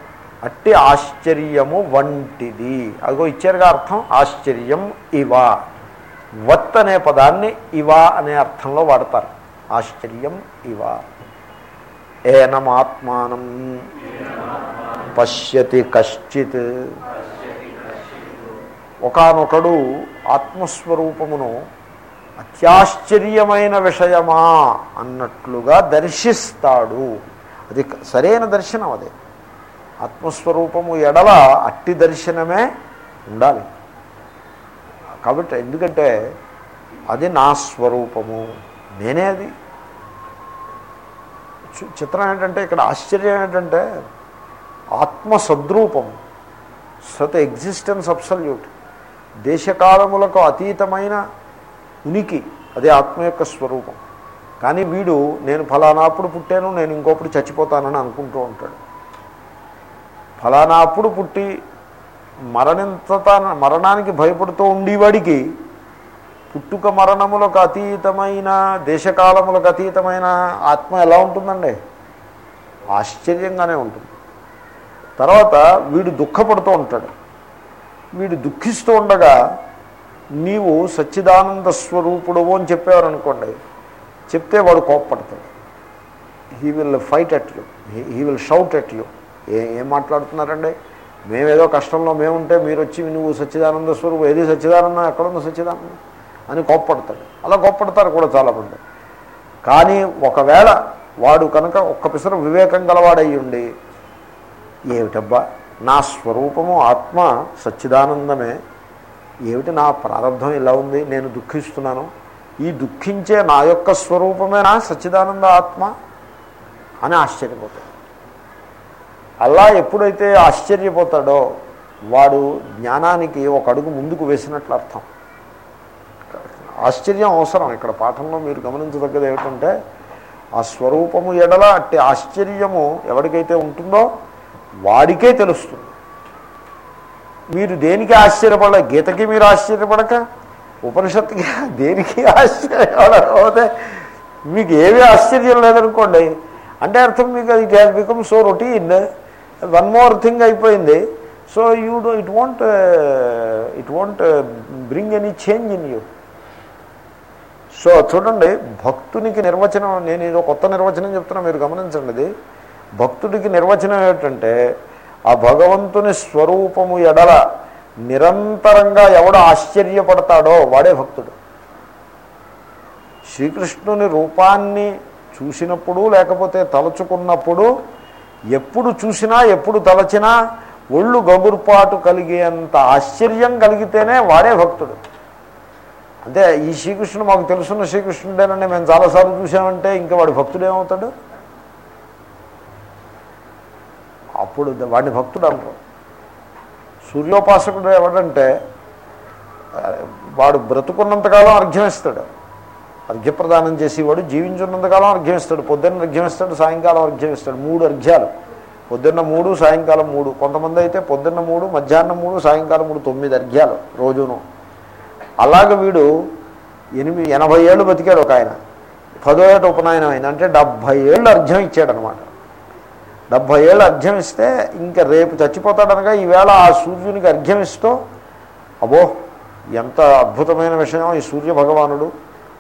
అట్టి ఆశ్చర్యము వంటిది. అదిగో ఇచ్చారుగా అర్థం ఆశ్చర్యం ఇవ. వత్ అనే పదాన్ని ఇవ అనే అర్థంలో వాడతారు. ఆశ్చర్యం ఇవ. ఏనమాత్మానం. పశ్యతి కశ్చిత్. ఒకనొకడు ఆత్మస్వరూపమును అత్యాశ్చర్యమైన విషయమా అన్నట్లుగా దర్శిస్తాడు. అది సరైన దర్శనం అదే. ఆత్మస్వరూపము ఎడల అట్టి దర్శనమే ఉండాలి. కాబట్టి ఎందుకంటే అది నా స్వరూపము. నేనే అది. చి- చిత్రం ఏంటంటే ఇక్కడ ఆశ్చర్యం ఏంటంటే ఆత్మ సద్రూపం సత్ ఎగ్జిస్టెన్స్ అబ్సల్యూట్. దేశకాలములకు అతీతమైన ఉనికి అదే ఆత్మ యొక్క స్వరూపం. కానీ వీడు నేను ఫలానాప్పుడు పుట్టాను నేను ఇంకోప్పుడు చచ్చిపోతానని అనుకుంటూ ఉంటాడు. ఫలానా అప్పుడు పుట్టి మరణించత మరణానికి భయపడుతూ ఉండేవాడికి పుట్టుక మరణములకు అతీతమైన దేశకాలములకు అతీతమైన ఆత్మ ఎలా ఉంటుందండి? ఆశ్చర్యంగానే ఉంటుంది. తర్వాత వీడు దుఃఖపడుతూ ఉంటాడు. వీడు దుఃఖిస్తూ ఉండగా నీవు సచ్చిదానంద స్వరూపుడవు అని చెప్పేవారనుకోండి చెప్తే వాడు కోప్పడతాడు. He will fight at you he will shout at you ఏ ఏం మాట్లాడుతున్నారండి? మేమేదో కష్టంలో మేముంటే మీరు వచ్చి నువ్వు సచ్చిదానంద స్వరూపం ఏది సచ్చిదానందం ఎక్కడుంది సచ్చిదానందం అని కోప్పడతాడు అలా కోప్పడతారు కూడా చాలామంది. కానీ ఒకవేళ వాడు కనుక ఒక్క పిసరం వివేకం గలవాడయ్యుండి ఏమిటబ్బా నా స్వరూపము ఆత్మ సచ్చిదానందమే ఏమిటి నా ప్రారంభం ఇలా ఉంది నేను దుఃఖిస్తున్నాను ఈ దుఃఖించే నా యొక్క స్వరూపమే నా సచ్చిదానంద ఆత్మ? అని ఆశ్చర్యపోతాడు అలా ఎప్పుడైతే ఆశ్చర్యపోతాడో వాడు జ్ఞానానికి ఒక అడుగు ముందుకు వేసినట్లు అర్థం. ఆశ్చర్యం అవసరం. ఇక్కడ పాఠంలో మీరు గమనించదగ్గది ఏమిటంటే ఆ స్వరూపము ఎడల అట్టి ఆశ్చర్యము ఎవరికైతే ఉంటుందో వాడికే తెలుస్తుంది. మీరు దేనికి ఆశ్చర్యపడ గీతకి మీరు ఆశ్చర్యపడక ఉపనిషత్తుకి దేనికి ఆశ్చర్యపడకపోతే మీకు ఏమీ ఆశ్చర్యం లేదనుకోండి. అంటే అర్థం మీకు అది it has become so routine one more thing అయిపోయింది. So you do it want it want bring any change in you so చూడండి భక్తునికి నిర్వచనం నేను ఏదో కొత్త నిర్వచనం చెప్తున్నా మీరు గమనించండి ఇది భక్తుడికి నిర్వచనం ఏమిటంటే ఆ భగవంతుని స్వరూపము ఎడల నిరంతరంగా ఎవడు ఆశ్చర్యపడతాడో వాడే భక్తుడు. శ్రీకృష్ణుని రూపాన్ని చూసినప్పుడు లేకపోతే తలుచుకున్నప్పుడు ఎప్పుడు చూసినా ఎప్పుడు తలచినా ఒళ్ళు గగుర్పాటు కలిగేంత ఆశ్చర్యం కలిగితేనే వాడే భక్తుడు. అంటే ఈ శ్రీకృష్ణుడు మాకు తెలుసున్న శ్రీకృష్ణుడేనండి మేము చాలాసార్లు చూసామంటే ఇంకా వాడి భక్తుడు ఏమవుతాడు? అప్పుడు వాడిని భక్తుడు అంటారు సూర్యోపాసకుడు ఎవడంటే వాడు బ్రతుకున్నంతకాలం అర్ఘ్యం ఇస్తాడు అర్ఘ్యప్రదానం చేసేవాడు జీవించున్నంతకాలం అర్ఘ్యం ఇస్తాడు పొద్దున్న అర్ఘ్యం ఇస్తాడు సాయంకాలం అర్ఘ్యం ఇస్తాడు మూడు అర్ఘ్యాలు. పొద్దున్న మూడు సాయంకాలం మూడు. కొంతమంది అయితే పొద్దున్న మూడు మధ్యాహ్నం మూడు సాయంకాలం మూడు తొమ్మిది అర్ఘ్యాలు రోజును. అలాగ వీడు ఎనిమిది ఎనభై ఏళ్ళు బతికాడు ఒక ఆయన. పదో ఏట ఉపనయనం అయింది అంటే డెబ్భై ఏళ్ళు అర్ఘ్యం ఇచ్చాడనమాట. డెబ్భై ఏళ్ళు అర్ఘ్యం ఇస్తే ఇంకా రేపు చచ్చిపోతాడనగా ఈవేళ ఆ సూర్యునికి అర్ఘ్యం ఇస్తూ అబో ఎంత అద్భుతమైన విషయం ఈ సూర్య భగవానుడు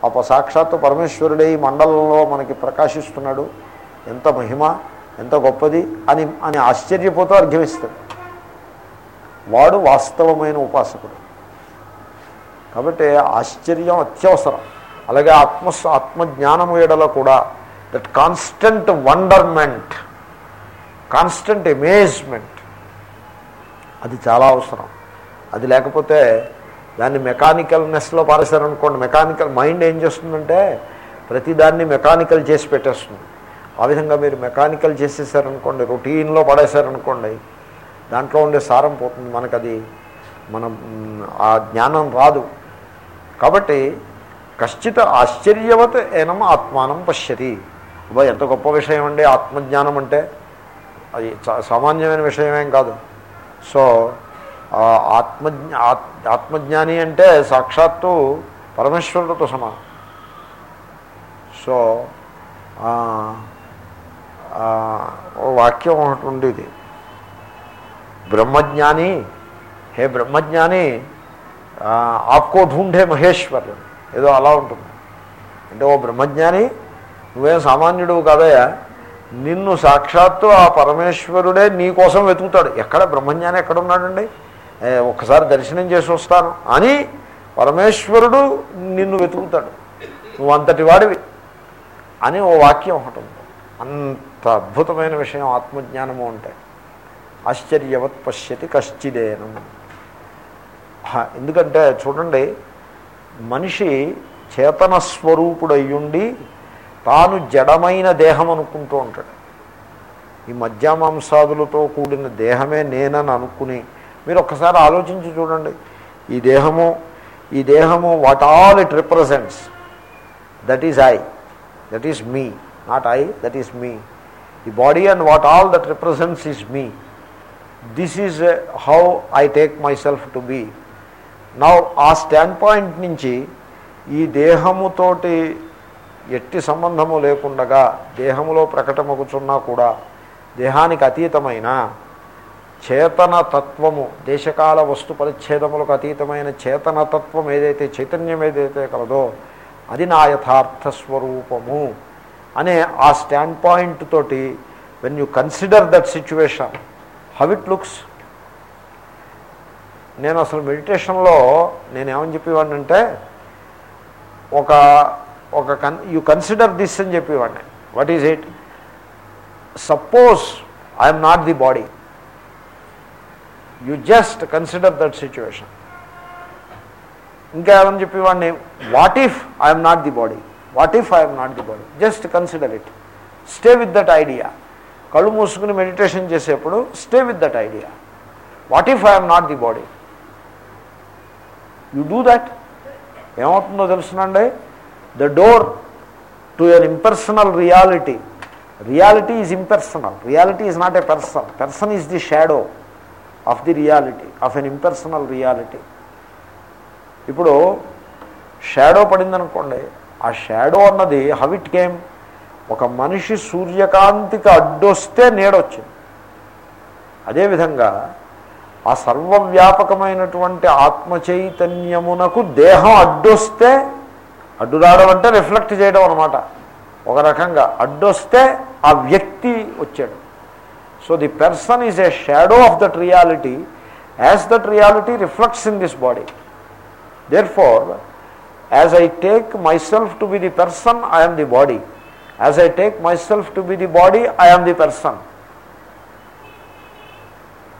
అప సాక్షాత్తు పరమేశ్వరుడే ఈ మండలంలో మనకి ప్రకాశిస్తున్నాడు. ఎంత మహిమ ఎంత గొప్పది అని అని ఆశ్చర్యపోతూ అర్ఘ్యమిస్తాడు. వాడు వాస్తవమైన ఉపాసకుడు. కాబట్టి ఆశ్చర్యం అత్యవసరం. అలాగే ఆత్మ ఆత్మజ్ఞానము ఎడల కూడా that constant wonderment constant amazement అది చాలా అవసరం. అది లేకపోతే దాన్ని మెకానికల్నెస్లో పారేశారనుకోండి మెకానికల్ మైండ్ ఏం చేస్తుందంటే ప్రతిదాన్ని మెకానికల్ చేసి పెట్టేస్తుంది. ఆ విధంగా మీరు మెకానికల్ చేసేసారనుకోండి రొటీన్లో పడేశారనుకోండి దాంట్లో ఉండే సారం పోతుంది మనకది మనం ఆ జ్ఞానం రాదు. కాబట్టి కశ్చిత ఆశ్చర్యవత్ ఏనం ఆత్మానం పశ్యతి. అబ్బా ఎంత గొప్ప విషయం అండి ఆత్మజ్ఞానం అంటే. అది సామాన్యమైన విషయమేం కాదు. సో ఆత్మజ్ఞ ఆత్- ఆత్మజ్ఞాని అంటే సాక్షాత్తు పరమేశ్వరుడితో సమానం. సో ఓ వాక్యం ఒకటి ఉండేది. బ్రహ్మజ్ఞాని హే బ్రహ్మజ్ఞాని ఆప్కో ఢూంఢే మహేశ్వర్ ఏదో అలా ఉంటుంది. అంటే ఓ బ్రహ్మజ్ఞాని నువ్వేం సామాన్యుడు కాదయ్యా నిన్ను సాక్షాత్తు ఆ పరమేశ్వరుడే నీ కోసం వెతుకుతాడు. ఎక్కడ బ్రహ్మజ్ఞాని ఎక్కడ ఉన్నాడండి? ఒక్కసారి దర్శనం చేసి వస్తాను. అని పరమేశ్వరుడు నిన్ను వెతుకుతాడు. నువ్వు అంతటి వాడివి. అని ఓ వాక్యం ఒకటి ఉంది. అంత అద్భుతమైన విషయం ఆత్మజ్ఞానము అంటే ఆశ్చర్యవత్ పశ్యతి కశ్చిదేనం. ఎందుకంటే చూడండి మనిషి చేతన స్వరూపుడయ్యుండి తాను జడమైన దేహం అనుకుంటూ ఉంటాడు. ఈ మధ్యామాంసాదులతో కూడిన దేహమే నేనని అనుకుని మీరు ఒక్కసారి ఆలోచించి చూడండి. ఈ దేహము ఈ దేహము what all it represents that is I that is me not I that is me the body and what all that represents is me this is how I take myself to be నా ఆ stand point నుంచి ఈ దేహముతోటి ఎట్టి సంబంధము లేకుండగా దేహములో ప్రకటమగుచున్నా కూడా దేహానికి అతీతమైన చేతన తత్వము దేశకాల వస్తు పరిచ్ఛేదములకు అతీతమైన చేతన తత్వం ఏదైతే చైతన్యం ఏదైతే కలదో అది నా యథార్థ స్వరూపము. అనే ఆ స్టాండ్ పాయింట్ తోటి when you consider that situation how it looks నేను అసలు మెడిటేషన్లో నేను ఏమని చెప్పేవాడిని అంటే ఒక ఒక కన్ యు కన్సిడర్ దిస్ అని చెప్పేవాడిని. What is it suppose I'm not the body you just consider that situation ఇంకా ఏమని చెప్పేవాడిని what if I'm not the body what if I'm not the body just consider it stay with that idea కళ్ళు మూసుకుని meditation చేసేప్పుడు stay with that idea what if I'm not the body you do that ఏమవుతుందో తెలుసునండి? The door to your impersonal reality reality is impersonal reality is not a person person is the shadow of the reality of an impersonal reality. ఇప్పుడు shadow పడిందనుకోండి ఆ shadow అన్నది హవిట్ came? ఒక మనిషి సూర్యకాంతికి అడ్డొస్తే నీడొచ్చింది. అదేవిధంగా ఆ సర్వవ్యాపకమైనటువంటి ఆత్మ చైతన్యమునకు దేహం అడ్డొస్తే అడ్డు రావడం అంటే రిఫ్లెక్ట్ చేయడం అనమాట ఒక రకంగా అడ్డొస్తే ఆ వ్యక్తి వచ్చాడు. So the person is a shadow of that reality as that reality reflects in this body there far as I take myself to be the person I'm the body as I take myself to be the body I'm the person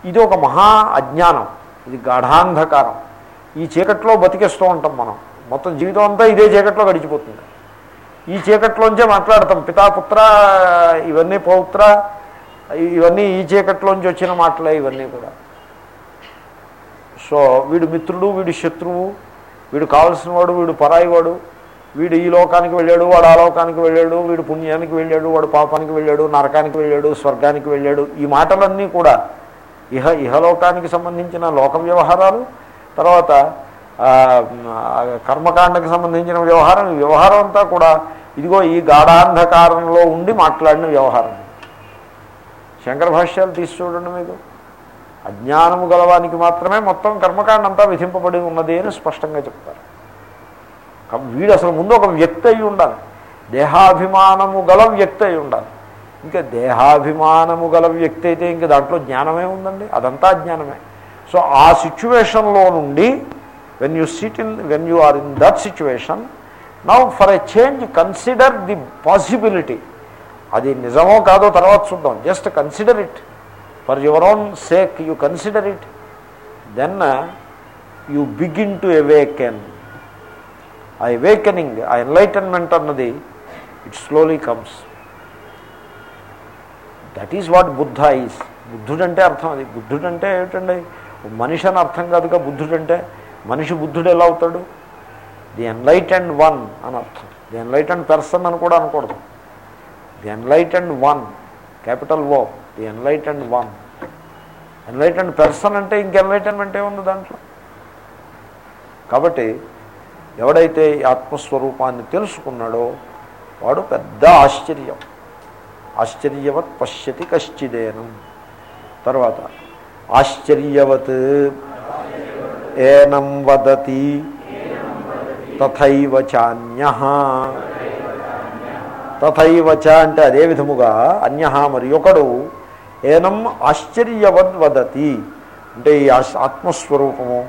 ఇది ఒక మహా అజ్ఞానం. ఇది గాఢాంధకారం. ఈ చీకట్లో బతికేస్తూ ఉంటాం మనం. మొత్తం జీవితం అంతా ఇదే చీకట్లో గడిచిపోతుంది. ఈ చీకట్లోంచే మాట్లాడతాం. పితాపుత్ర ఇవన్నీ పౌత్ర ఇవన్నీ ఈ చీకట్లోంచి వచ్చిన మాటలే ఇవన్నీ కూడా. సో వీడు మిత్రుడు వీడు శత్రువు వీడు కావలసిన వాడు వీడు పరాయి వాడు వీడు ఈ లోకానికి వెళ్ళాడు వాడు ఆ లోకానికి వెళ్ళాడు వీడు పుణ్యానికి వెళ్ళాడు వాడు పాపానికి వెళ్ళాడు నరకానికి వెళ్ళాడు స్వర్గానికి వెళ్ళాడు. ఈ మాటలన్నీ కూడా ఇహ ఇహలోకానికి సంబంధించిన లోక వ్యవహారాలు తర్వాత కర్మకాండకు సంబంధించిన వ్యవహారం వ్యవహారం అంతా కూడా ఇదిగో ఈ గాఢాంధకారంలో ఉండి మాట్లాడిన వ్యవహారం. శంకర భాష్యాలు తీసి చూడండి మీరు. అజ్ఞానము గలవానికి మాత్రమే మొత్తం కర్మకాండ అంతా విధింపబడి ఉన్నది అని స్పష్టంగా చెప్తారు. వీడు అసలు ముందు ఒక వ్యక్తి అయి ఉండాలి. దేహాభిమానము గల వ్యక్తి అయి ఉండాలి. ఇంకా దేహాభిమానము గల వ్యక్తి అయితే ఇంకా దాంట్లో జ్ఞానమే ఉందండి. అదంతా జ్ఞానమే. సో ఆ సిచ్యువేషన్లో నుండి when you sit in when you are in that situation now for a change consider the possibility అది నిజమో కాదో తర్వాత చూద్దాం. Just consider it for your own sake you consider it then you begin to awaken ఆ awakening ఆ enlightenment అన్నది it slowly comes that is what Buddha is బుద్ధుడంటే అర్థం అది. బుద్ధుడంటే ఏమిటండి? మనిషి అని అర్థం కాదుగా బుద్ధుడంటే. మనిషి బుద్ధుడు ఎలా అవుతాడు? ది ఎన్లైట్ అండ్ వన్ అని అర్థం. ది ఎన్లైటెండ్ పర్సన్ అని కూడా అనకూడదు. The enlightened one capital O the enlightened one enlightened person అంటే ఇంక ఎన్లైటన్మెంట్ ఏముంది దాంట్లో. కాబట్టి ఎవడైతే ఈ ఆత్మస్వరూపాన్ని తెలుసుకున్నాడో వాడు పెద్ద ఆశ్చర్యం. ఆశ్చర్యవత్ పశ్యతి కశ్చిదేనం. తర్వాత ఆశ్చర్యవత్ ఏనం వదతి తథైవ చాన్య. తథైవచ అంటే అదే విధముగా అన్య మరి ఒకడు ఏనం ఆశ్చర్యవద్ వదతి అంటే ఈ ఆత్మస్వరూపము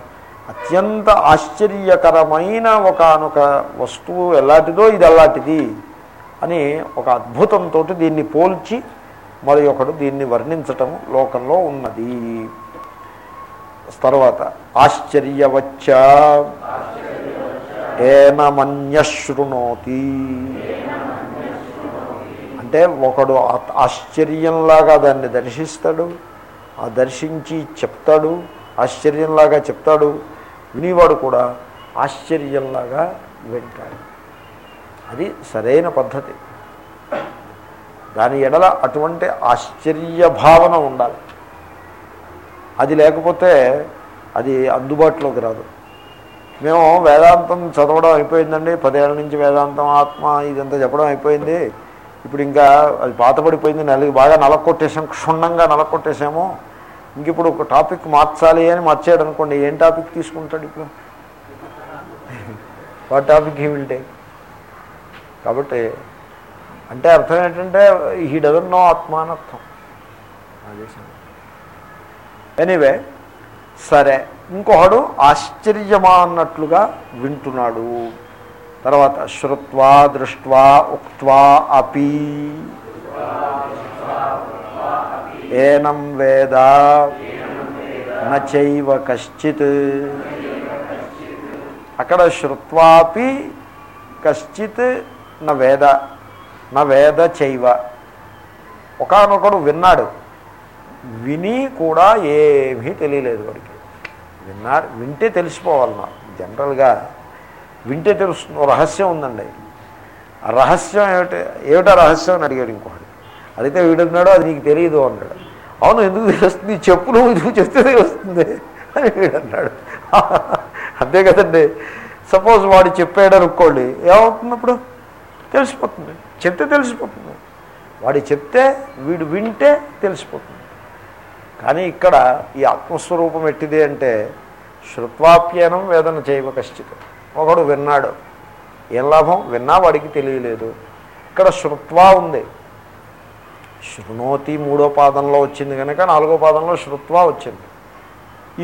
అత్యంత ఆశ్చర్యకరమైన ఒకనొక వస్తువు ఎలాంటిదో ఇది అలాంటిది అని ఒక అద్భుతంతో దీన్ని పోల్చి మరి ఒకడు దీన్ని వర్ణించటం లోకంలో ఉన్నది. తర్వాత ఆశ్చర్యవచ్చ ఏనమన్యశృణోతి. అంటే ఒకడు ఆశ్చర్యంలాగా దాన్ని దర్శిస్తాడు ఆ దర్శించి చెప్తాడు ఆశ్చర్యంలాగా చెప్తాడు వినివాడు కూడా ఆశ్చర్యంలాగా వింటాడు. అది సరైన పద్ధతి. దాని ఎడల అటువంటి ఆశ్చర్య భావన ఉండాలి. అది లేకపోతే అది అందుబాటులోకి రాదు. మేము వేదాంతం చదవడం అయిపోయిందండి పదేళ్ళ నుంచి వేదాంతం ఆత్మ ఇదంతా చెప్పడం అయిపోయింది. ఇప్పుడు ఇంకా అది పాతపడిపోయింది నెలకి బాగా నలకొట్టేసాం క్షుణ్ణంగా నలకొట్టేసాము ఇంక ఇప్పుడు ఒక టాపిక్ మార్చాలి అని మార్చాడు అనుకోండి ఏం టాపిక్ తీసుకుంటాడు ఇప్పుడు? What topic he will take కాబట్టి అంటే అర్థం ఏంటంటే హీ డజన్ నో ఆత్మానర్థం ఎనీవే సరే ఇంకొకడు ఆశ్చర్యమా అన్నట్లుగా వింటున్నాడు. తర్వాత శ్రుత్వా దృష్ట్వా ఉక్వా అపి. ఏనం వేద నైవ కశ్చిత్. అక్కడ శ్రుత్వాపి కశ్చిత్ న వేద న వేద చైవ. ఒకనొకడు విన్నాడు. విని కూడా ఏమీ తెలియలేదు వాడికి. విన్నాడు వింటే తెలిసిపోవాలి నాకు. జనరల్గా వింటే తెలుస్తుంది. రహస్యం ఉందండి. ఆ రహస్యం ఏమిటి? ఏమిటా రహస్యం అని అడిగాడు ఇంకోటి అడిగితే వీడున్నాడు అది నీకు తెలియదు అన్నాడు. అవును ఎందుకు తెలుస్తుంది? చెప్పు నువ్వు ఎందుకు చెప్తే తెలుస్తుంది అని వీడన్నాడు. అంతే కదండి. సపోజ్ వాడు చెప్పాడు అనుకోండి ఏమవుతుంది అప్పుడు? తెలిసిపోతుంది. చెప్తే తెలిసిపోతుంది. వాడు చెప్తే వీడు వింటే తెలిసిపోతుంది. కానీ ఇక్కడ ఈ ఆత్మస్వరూపం ఎట్టిది అంటే శృత్వాప్యనం వేదన చేయవ కశ్చితం. ఒకడు విన్నాడు. ఏం లాభం? విన్నా వాడికి తెలియలేదు. ఇక్కడ శృత్వా ఉంది. శృణోతి మూడో పాదంలో వచ్చింది కనుక నాలుగో పాదంలో శృత్వా వచ్చింది.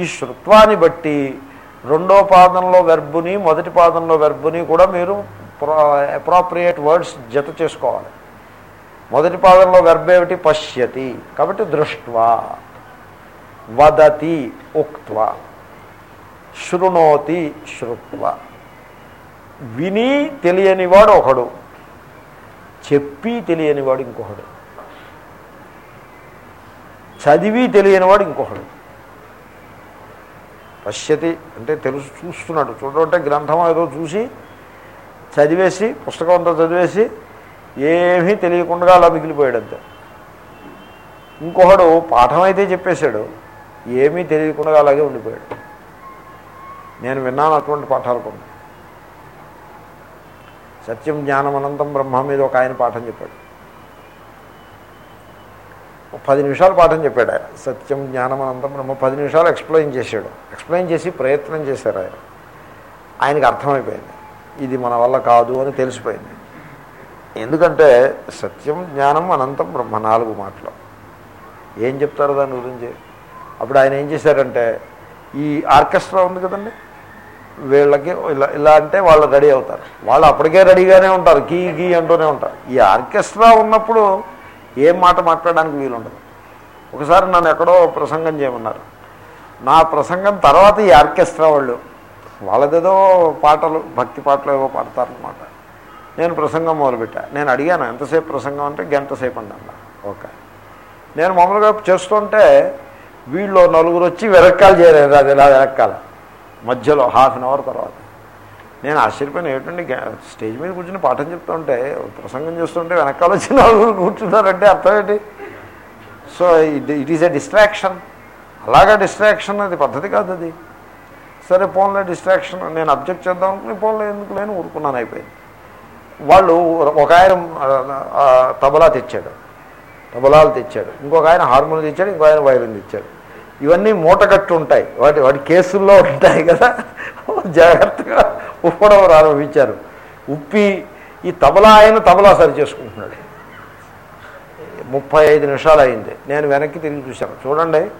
ఈ శృత్వాన్ని బట్టి రెండో పాదంలో వెర్బుని మొదటి పాదంలో వెర్బుని కూడా మీరు అప్రాప్రియేట్ వర్డ్స్ జత చేసుకోవాలి. మొదటి పాదంలో వెర్బ్ ఏమిటి? పశ్యతి. కాబట్టి దృష్ట్వా. వదతి ఉక్త్వా. శృణోతి శృత్వ. విని తెలియనివాడు ఒకడు. చెప్పి తెలియనివాడు ఇంకొకడు. చదివి తెలియనివాడు ఇంకొకడు. పశ్యతి అంటే తెలుసు చూస్తున్నాడు. చూడంటే గ్రంథం ఏదో చూసి చదివేసి పుస్తకం అంతా చదివేసి ఏమీ తెలియకుండా అలా మిగిలిపోయాడు అంతే ఇంకొకడు పాఠం అయితే చెప్పేశాడు ఏమీ తెలియకుండా అలాగే ఉండిపోయాడు. నేను విన్నాను అటువంటి పాఠాలు కొన్ని. సత్యం జ్ఞానం అనంతం బ్రహ్మ మీద ఒక ఆయన పాఠం చెప్పాడు. పది నిమిషాలు పాఠం చెప్పాడు ఆయన. సత్యం జ్ఞానం అనంతం బ్రహ్మ పది నిమిషాలు ఎక్స్ప్లెయిన్ చేశాడు. ఎక్స్ప్లెయిన్ చేసి ప్రయత్నం చేశారు ఆయన. ఆయనకి అర్థమైపోయింది. ఇది మన వల్ల కాదు అని తెలిసిపోయింది. ఎందుకంటే సత్యం జ్ఞానం అనంతం బ్రహ్మ నాలుగు మాటలు. ఏం చెప్తారు దాని గురించి? అప్పుడు ఆయన ఏం చేశారంటే ఈ ఆర్కెస్ట్రా ఉంది కదండి? వీళ్ళకి ఇలా ఇలా అంటే వాళ్ళు రెడీ అవుతారు. వాళ్ళు అప్పటికే రెడీగానే ఉంటారు. గీ గీ అంటూనే ఉంటారు. ఈ ఆర్కెస్ట్రా ఉన్నప్పుడు ఏం మాట మాట్లాడడానికి వీలుండదు. ఒకసారి నన్ను ఎక్కడో ప్రసంగం చేయమన్నారు. నా ప్రసంగం తర్వాత ఈ ఆర్కెస్ట్రా వాళ్ళు వాళ్ళదేదో పాటలు భక్తి పాటలు ఏవో పాడతారనమాట నేను ప్రసంగం మొదలుపెట్టా. నేను అడిగాను ఎంతసేపు ప్రసంగం? అంటే గంట సేపు అండి ఓకే. నేను మామూలుగా చేస్తుంటే వీళ్ళు నలుగురు వచ్చి వెనక్కాలు చేయలేదు అది ఇలా వెనక్కాల. మధ్యలో హాఫ్ అన్ అవర్ తర్వాత. నేను ఆశ్చర్యపోయిన ఏమిటండి స్టేజ్ మీద కూర్చుని పాఠం చెప్తుంటే ప్రసంగం చేస్తుంటే వెనకాల వచ్చిన వాళ్ళు కూర్చున్నారంటే అర్థం ఏంటి? So it it a distraction. అలాగా డిస్ట్రాక్షన్ అది పద్ధతి కాదు అది. సరే ఫోన్లో డిస్ట్రాక్షన్ నేను అబ్జెక్ట్ చేద్దాం అనుకుని ఫోన్లో ఎందుకు లేని ఊరుకున్నాను అయిపోయింది. వాళ్ళు ఒక ఆయన తబలా తెచ్చాడు. తబలాలు తెచ్చాడు. ఇంకొక ఆయన హార్మోన్ తెచ్చాడు ఇంకో ఆయన వైలిన్ తెచ్చాడు. ఇవన్నీ మూటగట్టు ఉంటాయి. వాటి వాటి కేసుల్లో ఉంటాయి కదా. జాగ్రత్తగా ఉప్పడం ప్రారంభించారు. ఉప్పి ఈ తబలా ఆయన తబలా సరి చేసుకుంటున్నాడు. ముప్పై ఐదు నిమిషాలు అయింది. నేను వెనక్కి తిరిగి చూశాను. చూడండి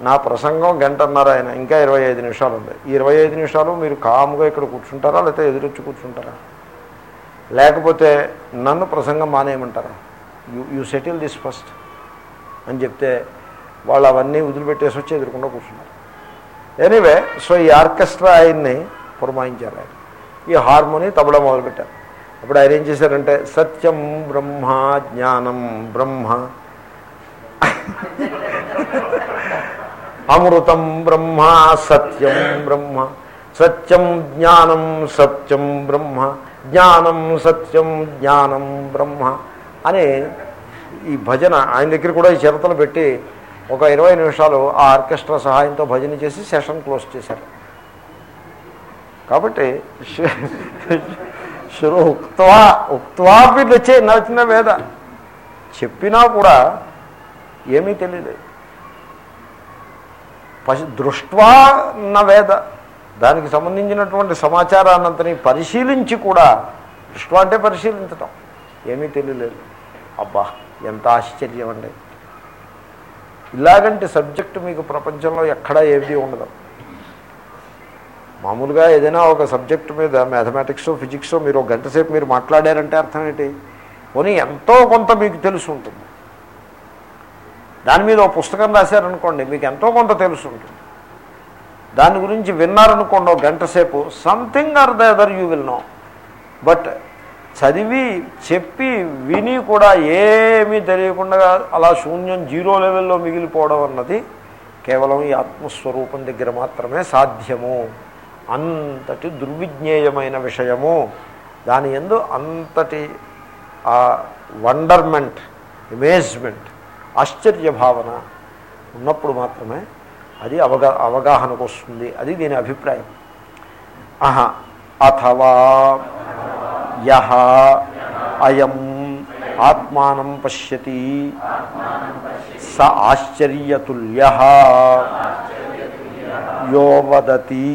నా ప్రసంగం గంటన్నర ఆయన ఇంకా ఇరవై ఐదు నిమిషాలు ఉంది. ఇరవై ఐదు నిమిషాలు మీరు కాముగా ఇక్కడ కూర్చుంటారా లేకపోతే ఎదురొచ్చి కూర్చుంటారా? లేకపోతే నన్ను ప్రసంగం మానేయమంటారా? You you settle this first అని చెప్తే వాళ్ళు అవన్నీ వదిలిపెట్టేసి వచ్చి ఎదురుకుండా కూర్చున్నారు. ఎనీవే సో ఈ ఆర్కెస్ట్రా ఆయన్ని పురమాయించారు ఆయన. ఈ హార్మోని తబలా మొదలుపెట్టారు. అప్పుడు ఆయన ఏం చేశారంటే సత్యం బ్రహ్మ జ్ఞానం బ్రహ్మ. అమృతం బ్రహ్మ సత్యం బ్రహ్మ. సత్యం జ్ఞానం సత్యం బ్రహ్మ. జ్ఞానం సత్యం జ్ఞానం బ్రహ్మ. అని ఈ భజన ఆయన దగ్గర కూడా ఈ చిరతలు పెట్టి ఒక ఇరవై నిమిషాలు ఆ ఆర్కెస్ట్రా సహాయంతో భజన చేసి సెషన్ క్లోజ్ చేశారు. కాబట్టి శిరో ఉక్వా ఉక్వాపి నచ్చే నచ్చిన వేద. చెప్పినా కూడా ఏమీ తెలియలేదు పశు దృష్ట్వా న వేద. దానికి సంబంధించినటువంటి సమాచారాన్నంతని పరిశీలించి కూడా దృష్ట్వా అంటే పరిశీలించటం. ఏమీ తెలియలేదు. అబ్బా ఎంత ఆశ్చర్యం అండి. ఇలాగంటి సబ్జెక్టు మీకు ప్రపంచంలో ఎక్కడా ఏది ఉండదు. మామూలుగా ఏదైనా ఒక సబ్జెక్టు మీద మ్యాథమెటిక్స్ ఫిజిక్స్ మీరు గంట సేపు మీరు మాట్లాడారంటే అర్థం ఏంటి? పోనీ ఎంతో కొంత మీకు తెలుసు ఉంటుంది. దాని మీద ఒక పుస్తకం రాశారనుకోండి మీకు ఎంతో కొంత తెలుసు ఉంటుంది. దాని గురించి విన్నారనుకోండి ఒక గంట సేపు something or the other you will know but చదివి చెప్పి విని కూడా ఏమీ తెలియకుండా అలా శూన్యం జీరో లెవెల్లో మిగిలిపోవడం అన్నది కేవలం ఈ ఆత్మస్వరూపం దగ్గర మాత్రమే సాధ్యము. అంతటి దుర్విజ్ఞేయమైన విషయము. దాని ఎందు అంతటి ఆ వండర్మెంట్ ఇమేజ్మెంట్ ఆశ్చర్య భావన ఉన్నప్పుడు మాత్రమే అది అవగా అవగాహనకు వస్తుంది. అది దీని అభిప్రాయం. ఆహా అథవా యహ అయం ఆత్మానం పశ్యతి స ఆశ్చర్యతుల్య యో వదతి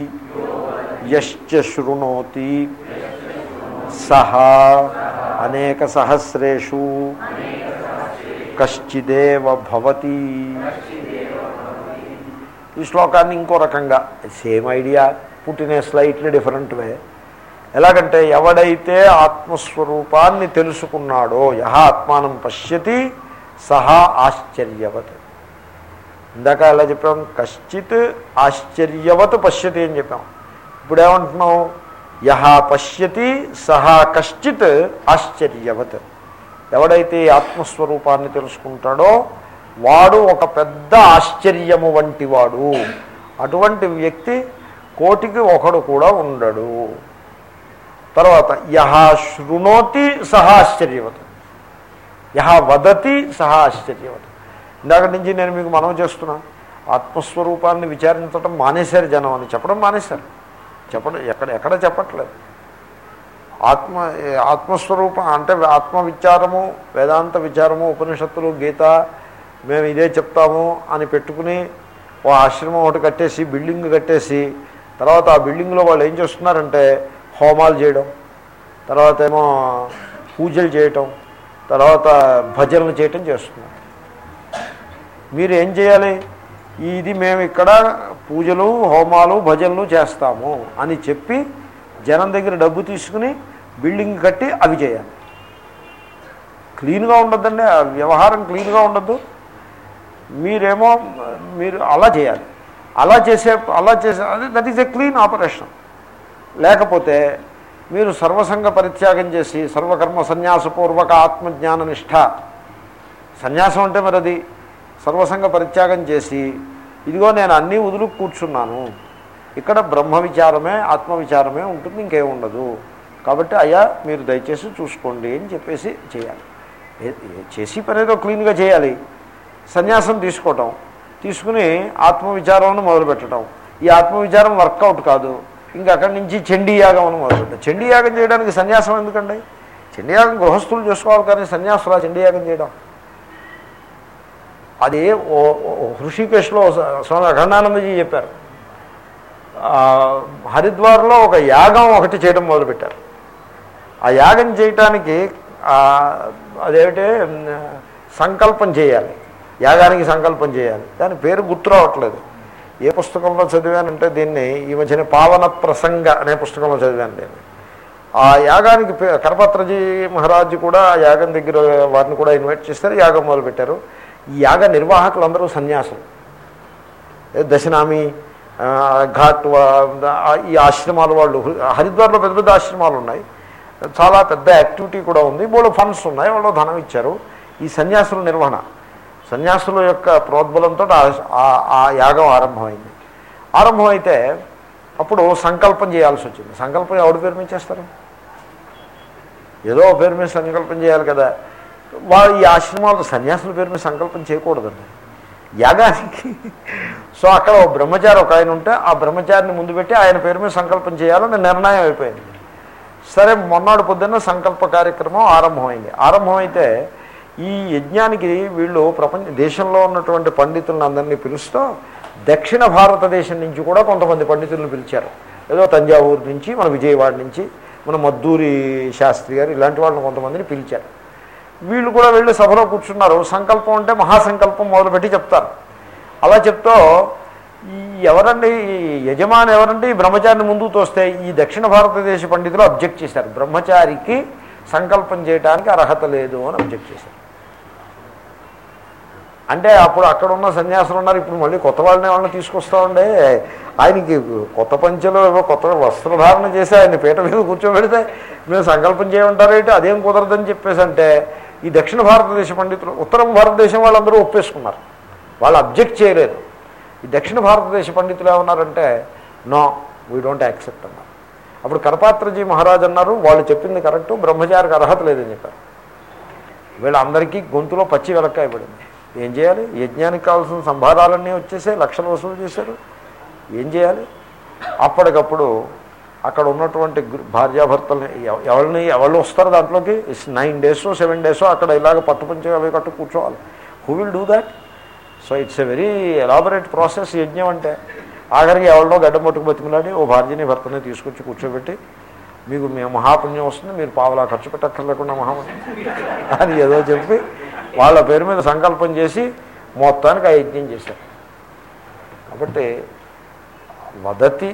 యశ్చ శృణోతి సహ అనేక సహస్రేషు కశ్చిదేవ భవతి ఈ శ్లోకాన్ని ఇంకో రకంగా సేమ్ ఐడియా పుట్టిన స్లైట్లీ డిఫరెంట్ వే. ఎలాగంటే ఎవడైతే ఆత్మస్వరూపాన్ని తెలుసుకున్నాడో యహ ఆత్మానం పశ్యతి సహా ఆశ్చర్యవత్. ఇందాక ఎలా చెప్పాం? కశ్చిత్ ఆశ్చర్యవత్ పశ్యతి అని చెప్పాం. ఇప్పుడు ఏమంటున్నాం యహ పశ్యతి సహా కశ్చిత్ ఆశ్చర్యవత్. ఎవడైతే ఆత్మస్వరూపాన్ని తెలుసుకుంటాడో వాడు ఒక పెద్ద ఆశ్చర్యము వంటివాడు. అటువంటి వ్యక్తి కోటికి ఒకడు కూడా ఉండడు. తర్వాత యహ శృణోతి సహా ఆశ్చర్యవత్. యహ వదతి సహా ఆశ్చర్యవత్. ఇందాక నుంచి నేను మీకు మనవి చేస్తున్నా ఆత్మస్వరూపాన్ని విచారించడం మానేశారు జనం అని చెప్పడం మానేశారు. చెప్పడం ఎక్కడ ఎక్కడ చెప్పట్లేదు. ఆత్మ ఆత్మస్వరూపం అంటే ఆత్మ విచారము వేదాంత విచారము ఉపనిషత్తులు గీత మేము ఇదే చెప్తాము అని పెట్టుకుని ఓ ఆశ్రమం ఒకటి కట్టేసి బిల్డింగ్ కట్టేసి తర్వాత ఆ బిల్డింగ్లో వాళ్ళు ఏం చేస్తున్నారంటే హోమాలు చేయడం తర్వాత ఏమో పూజలు చేయటం తర్వాత భజనలు చేయటం చేస్తున్నారు మీరు ఏం చేయాలి? ఇది మేము ఇక్కడ పూజలు హోమాలు భజనలు చేస్తాము అని చెప్పి జనం దగ్గర డబ్బు తీసుకుని బిల్డింగ్ కట్టి అవి చేయాలి. క్లీన్గా ఉండద్దండి ఆ వ్యవహారం క్లీన్గా ఉండద్దు. మీరేమో మీరు అలా చేయాలి. అలా చేసే అలా చేసే అది that is a clean operation లేకపోతే మీరు సర్వసంగ పరిత్యాగం చేసి సర్వకర్మ సన్యాసపూర్వక ఆత్మజ్ఞాన నిష్ఠ సన్యాసం అంటే మరి అది సర్వసంగ పరిత్యాగం చేసి ఇదిగో నేను అన్నీ వదులు కూర్చున్నాను. ఇక్కడ బ్రహ్మ విచారమే ఆత్మ విచారమే ఉంటుంది ఇంకేం ఉండదు. కాబట్టి అయ్యా మీరు దయచేసి చూసుకోండి అని చెప్పేసి చేయాలి. చేసి పనేదో క్లీన్గా చేయాలి. సన్యాసం తీసుకోవటం తీసుకుని ఆత్మవిచారంను మొదలుపెట్టడం ఈ ఆత్మవిచారం వర్కౌట్ కాదు. ఇంకా అక్కడి నుంచి చండీయాగం అని మొదలుపెట్టాం చండీయాగం చేయడానికి సన్యాసం ఎందుకండి? చండీయాగం గృహస్థులు చేసుకోవాలి కానీ సన్యాసులు చండీయాగం చేయడం. అది ఓ- హృషికేశ్లో స్వామి అఖండానందజీ చెప్పారు. హరిద్వార్లో ఒక యాగం ఒకటి చేయడం మొదలుపెట్టారు. ఆ యాగం చేయటానికి ఆ, అదేమిటి? సంకల్పం చేయాలి. యాగానికి సంకల్పం చేయాలి. దాని పేరు గుర్తు రావట్లేదు. ఏ పుస్తకంలో చదివానంటే దీన్ని ఈ మధ్యన పావన ప్రసంగ అనే పుస్తకంలో చదివాను నేను. ఆ యాగానికి కరపత్రజీ మహారాజు కూడా ఆ యాగం దగ్గర వారిని కూడా ఇన్వైట్ చేస్తారు యాగం మొదలుపెట్టారు. ఈ యాగ నిర్వాహకులు అందరూ సన్యాసులు దశనామి ఘాట్ ఈ ఆశ్రమాల వాళ్ళు హరిద్వార్లో పెద్ద పెద్ద ఆశ్రమాలు ఉన్నాయి. చాలా పెద్ద యాక్టివిటీ కూడా ఉంది. వాళ్ళు ఫండ్స్ ఉన్నాయి వాళ్ళు ధనం ఇచ్చారు. ఈ సన్యాసుల నిర్వహణ. సన్యాసుల యొక్క ప్రోద్బలంతో ఆ- ఆ- యాగం ఆరంభమైంది. ఆరంభమైతే అప్పుడు సంకల్పం చేయాల్సి వచ్చింది. సంకల్పం ఎవడు పేరు మీద చేస్తారు? ఏదో పేరు మీద సంకల్పం చేయాలి కదా. వాళ్ళు ఈ ఆశ్రమాలు సన్యాసుల పేరు మీద సంకల్పం చేయకూడదండి. యాగానికి సో అక్కడ ఓ బ్రహ్మచారి ఒక ఆయన ఉంటే ఆ బ్రహ్మచారిని ముందు పెట్టి ఆయన పేరు మీద సంకల్పం చేయాలని నిర్ణయం అయిపోయింది. సరే మొన్నటి పొద్దున్న సంకల్ప కార్యక్రమం ఆరంభమైంది. ఆరంభమైతే ఈ యజ్ఞానికి వీళ్ళు ప్రపంచ దేశంలో ఉన్నటువంటి పండితులను అందరినీ పిలుస్తూ దక్షిణ భారతదేశం నుంచి కూడా కొంతమంది పండితులను పిలిచారు. ఏదో తంజావూరు నుంచి మన విజయవాడ నుంచి మన మద్దూరి శాస్త్రి గారు ఇలాంటి వాళ్ళని కొంతమందిని పిలిచారు. వీళ్ళు కూడా వెళ్ళి సభలో కూర్చున్నారు. సంకల్పం అంటే మహాసంకల్పం మొదలుపెట్టి చెప్తారు. అలా చెప్తూ ఈ ఎవరండి ఈ యజమాని ఎవరంటే ఈ బ్రహ్మచారిని ముందుకు తోస్తే ఈ దక్షిణ భారతదేశ పండితులు అబ్జెక్ట్ చేశారు. బ్రహ్మచారికి సంకల్పం చేయడానికి అర్హత లేదు అని అబ్జెక్ట్ చేశారు. అంటే అప్పుడు అక్కడ ఉన్న సన్యాసులు ఉన్నారు. ఇప్పుడు మళ్ళీ కొత్త వాళ్ళని వాళ్ళని తీసుకొస్తా ఉండే ఆయనకి కొత్త పంచలో ఏవో కొత్త వస్త్రధారణ చేసి ఆయన పీట మీద కూర్చోబెడితే మేము సంకల్పం చేయమంటారేంటి అదేం కుదరదని చెప్పేసి అంటే ఈ దక్షిణ భారతదేశ పండితులు ఉత్తర భారతదేశం వాళ్ళందరూ ఒప్పేసుకున్నారు. వాళ్ళు అబ్జెక్ట్ చేయలేదు. ఈ దక్షిణ భారతదేశ పండితులు ఏమన్నారంటే నో వీ డోంట్ యాక్సెప్ట్ అన్నారు. అప్పుడు కరపాత్రజీ మహారాజ్ అన్నారు వాళ్ళు చెప్పింది కరెక్టు బ్రహ్మచారికి అర్హత లేదని చెప్పారు. వీళ్ళందరికీ గొంతులో పచ్చి వెలక్కాయబడింది ఏం చేయాలి? యజ్ఞానికి కావాల్సిన సంభారాలన్నీ వచ్చేసే లక్షలు వసూలు చేశారు. ఏం చేయాలి? అప్పటికప్పుడు అక్కడ ఉన్నటువంటి గ్రు- భార్యాభర్తల్ని ఎవ- ఎవరిని ఎవరు వస్తారు దాంట్లోకి నైన్ డేస్ సెవెన్ డేస్ అక్కడ ఇలాగ పట్టుపంచి అవి కట్టు కూర్చోవాలి. Who will do that so it's a very elaborate process యజ్ఞం అంటే. ఆఖరికి ఎవరినో గడ్డ పట్టుకు బతిమలాడి ఓ భార్యని భర్తని తీసుకొచ్చి కూర్చోబెట్టి మీకు మేము మహాపుణ్యం వస్తుంది మీరు పావులా ఖర్చు పెట్టక్కర్లేకుండా మహాపుణ్యం అని ఏదో చెప్పి వాళ్ళ పేరు మీద సంకల్పం చేసి మొత్తానికి ఆ యజ్ఞం చేశారు. కాబట్టి వదతి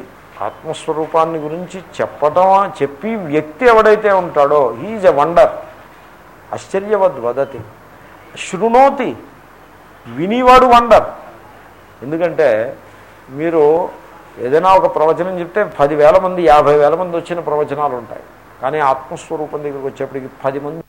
ఆత్మస్వరూపాన్ని గురించి చెప్పటం చెప్పి వ్యక్తి ఎవడైతే ఉంటాడో హీజ్ ఎ వండర్ ఆశ్చర్యవద్ వదతి. శృణోతి వినివాడు వండర్ ఎందుకంటే మీరు ఏదైనా ఒక ప్రవచనం చెప్తే పదివేల మంది యాభై వేల మంది వచ్చిన ప్రవచనాలు ఉంటాయి. కానీ ఆత్మస్వరూపం దగ్గరికి వచ్చేప్పటికి పది మంది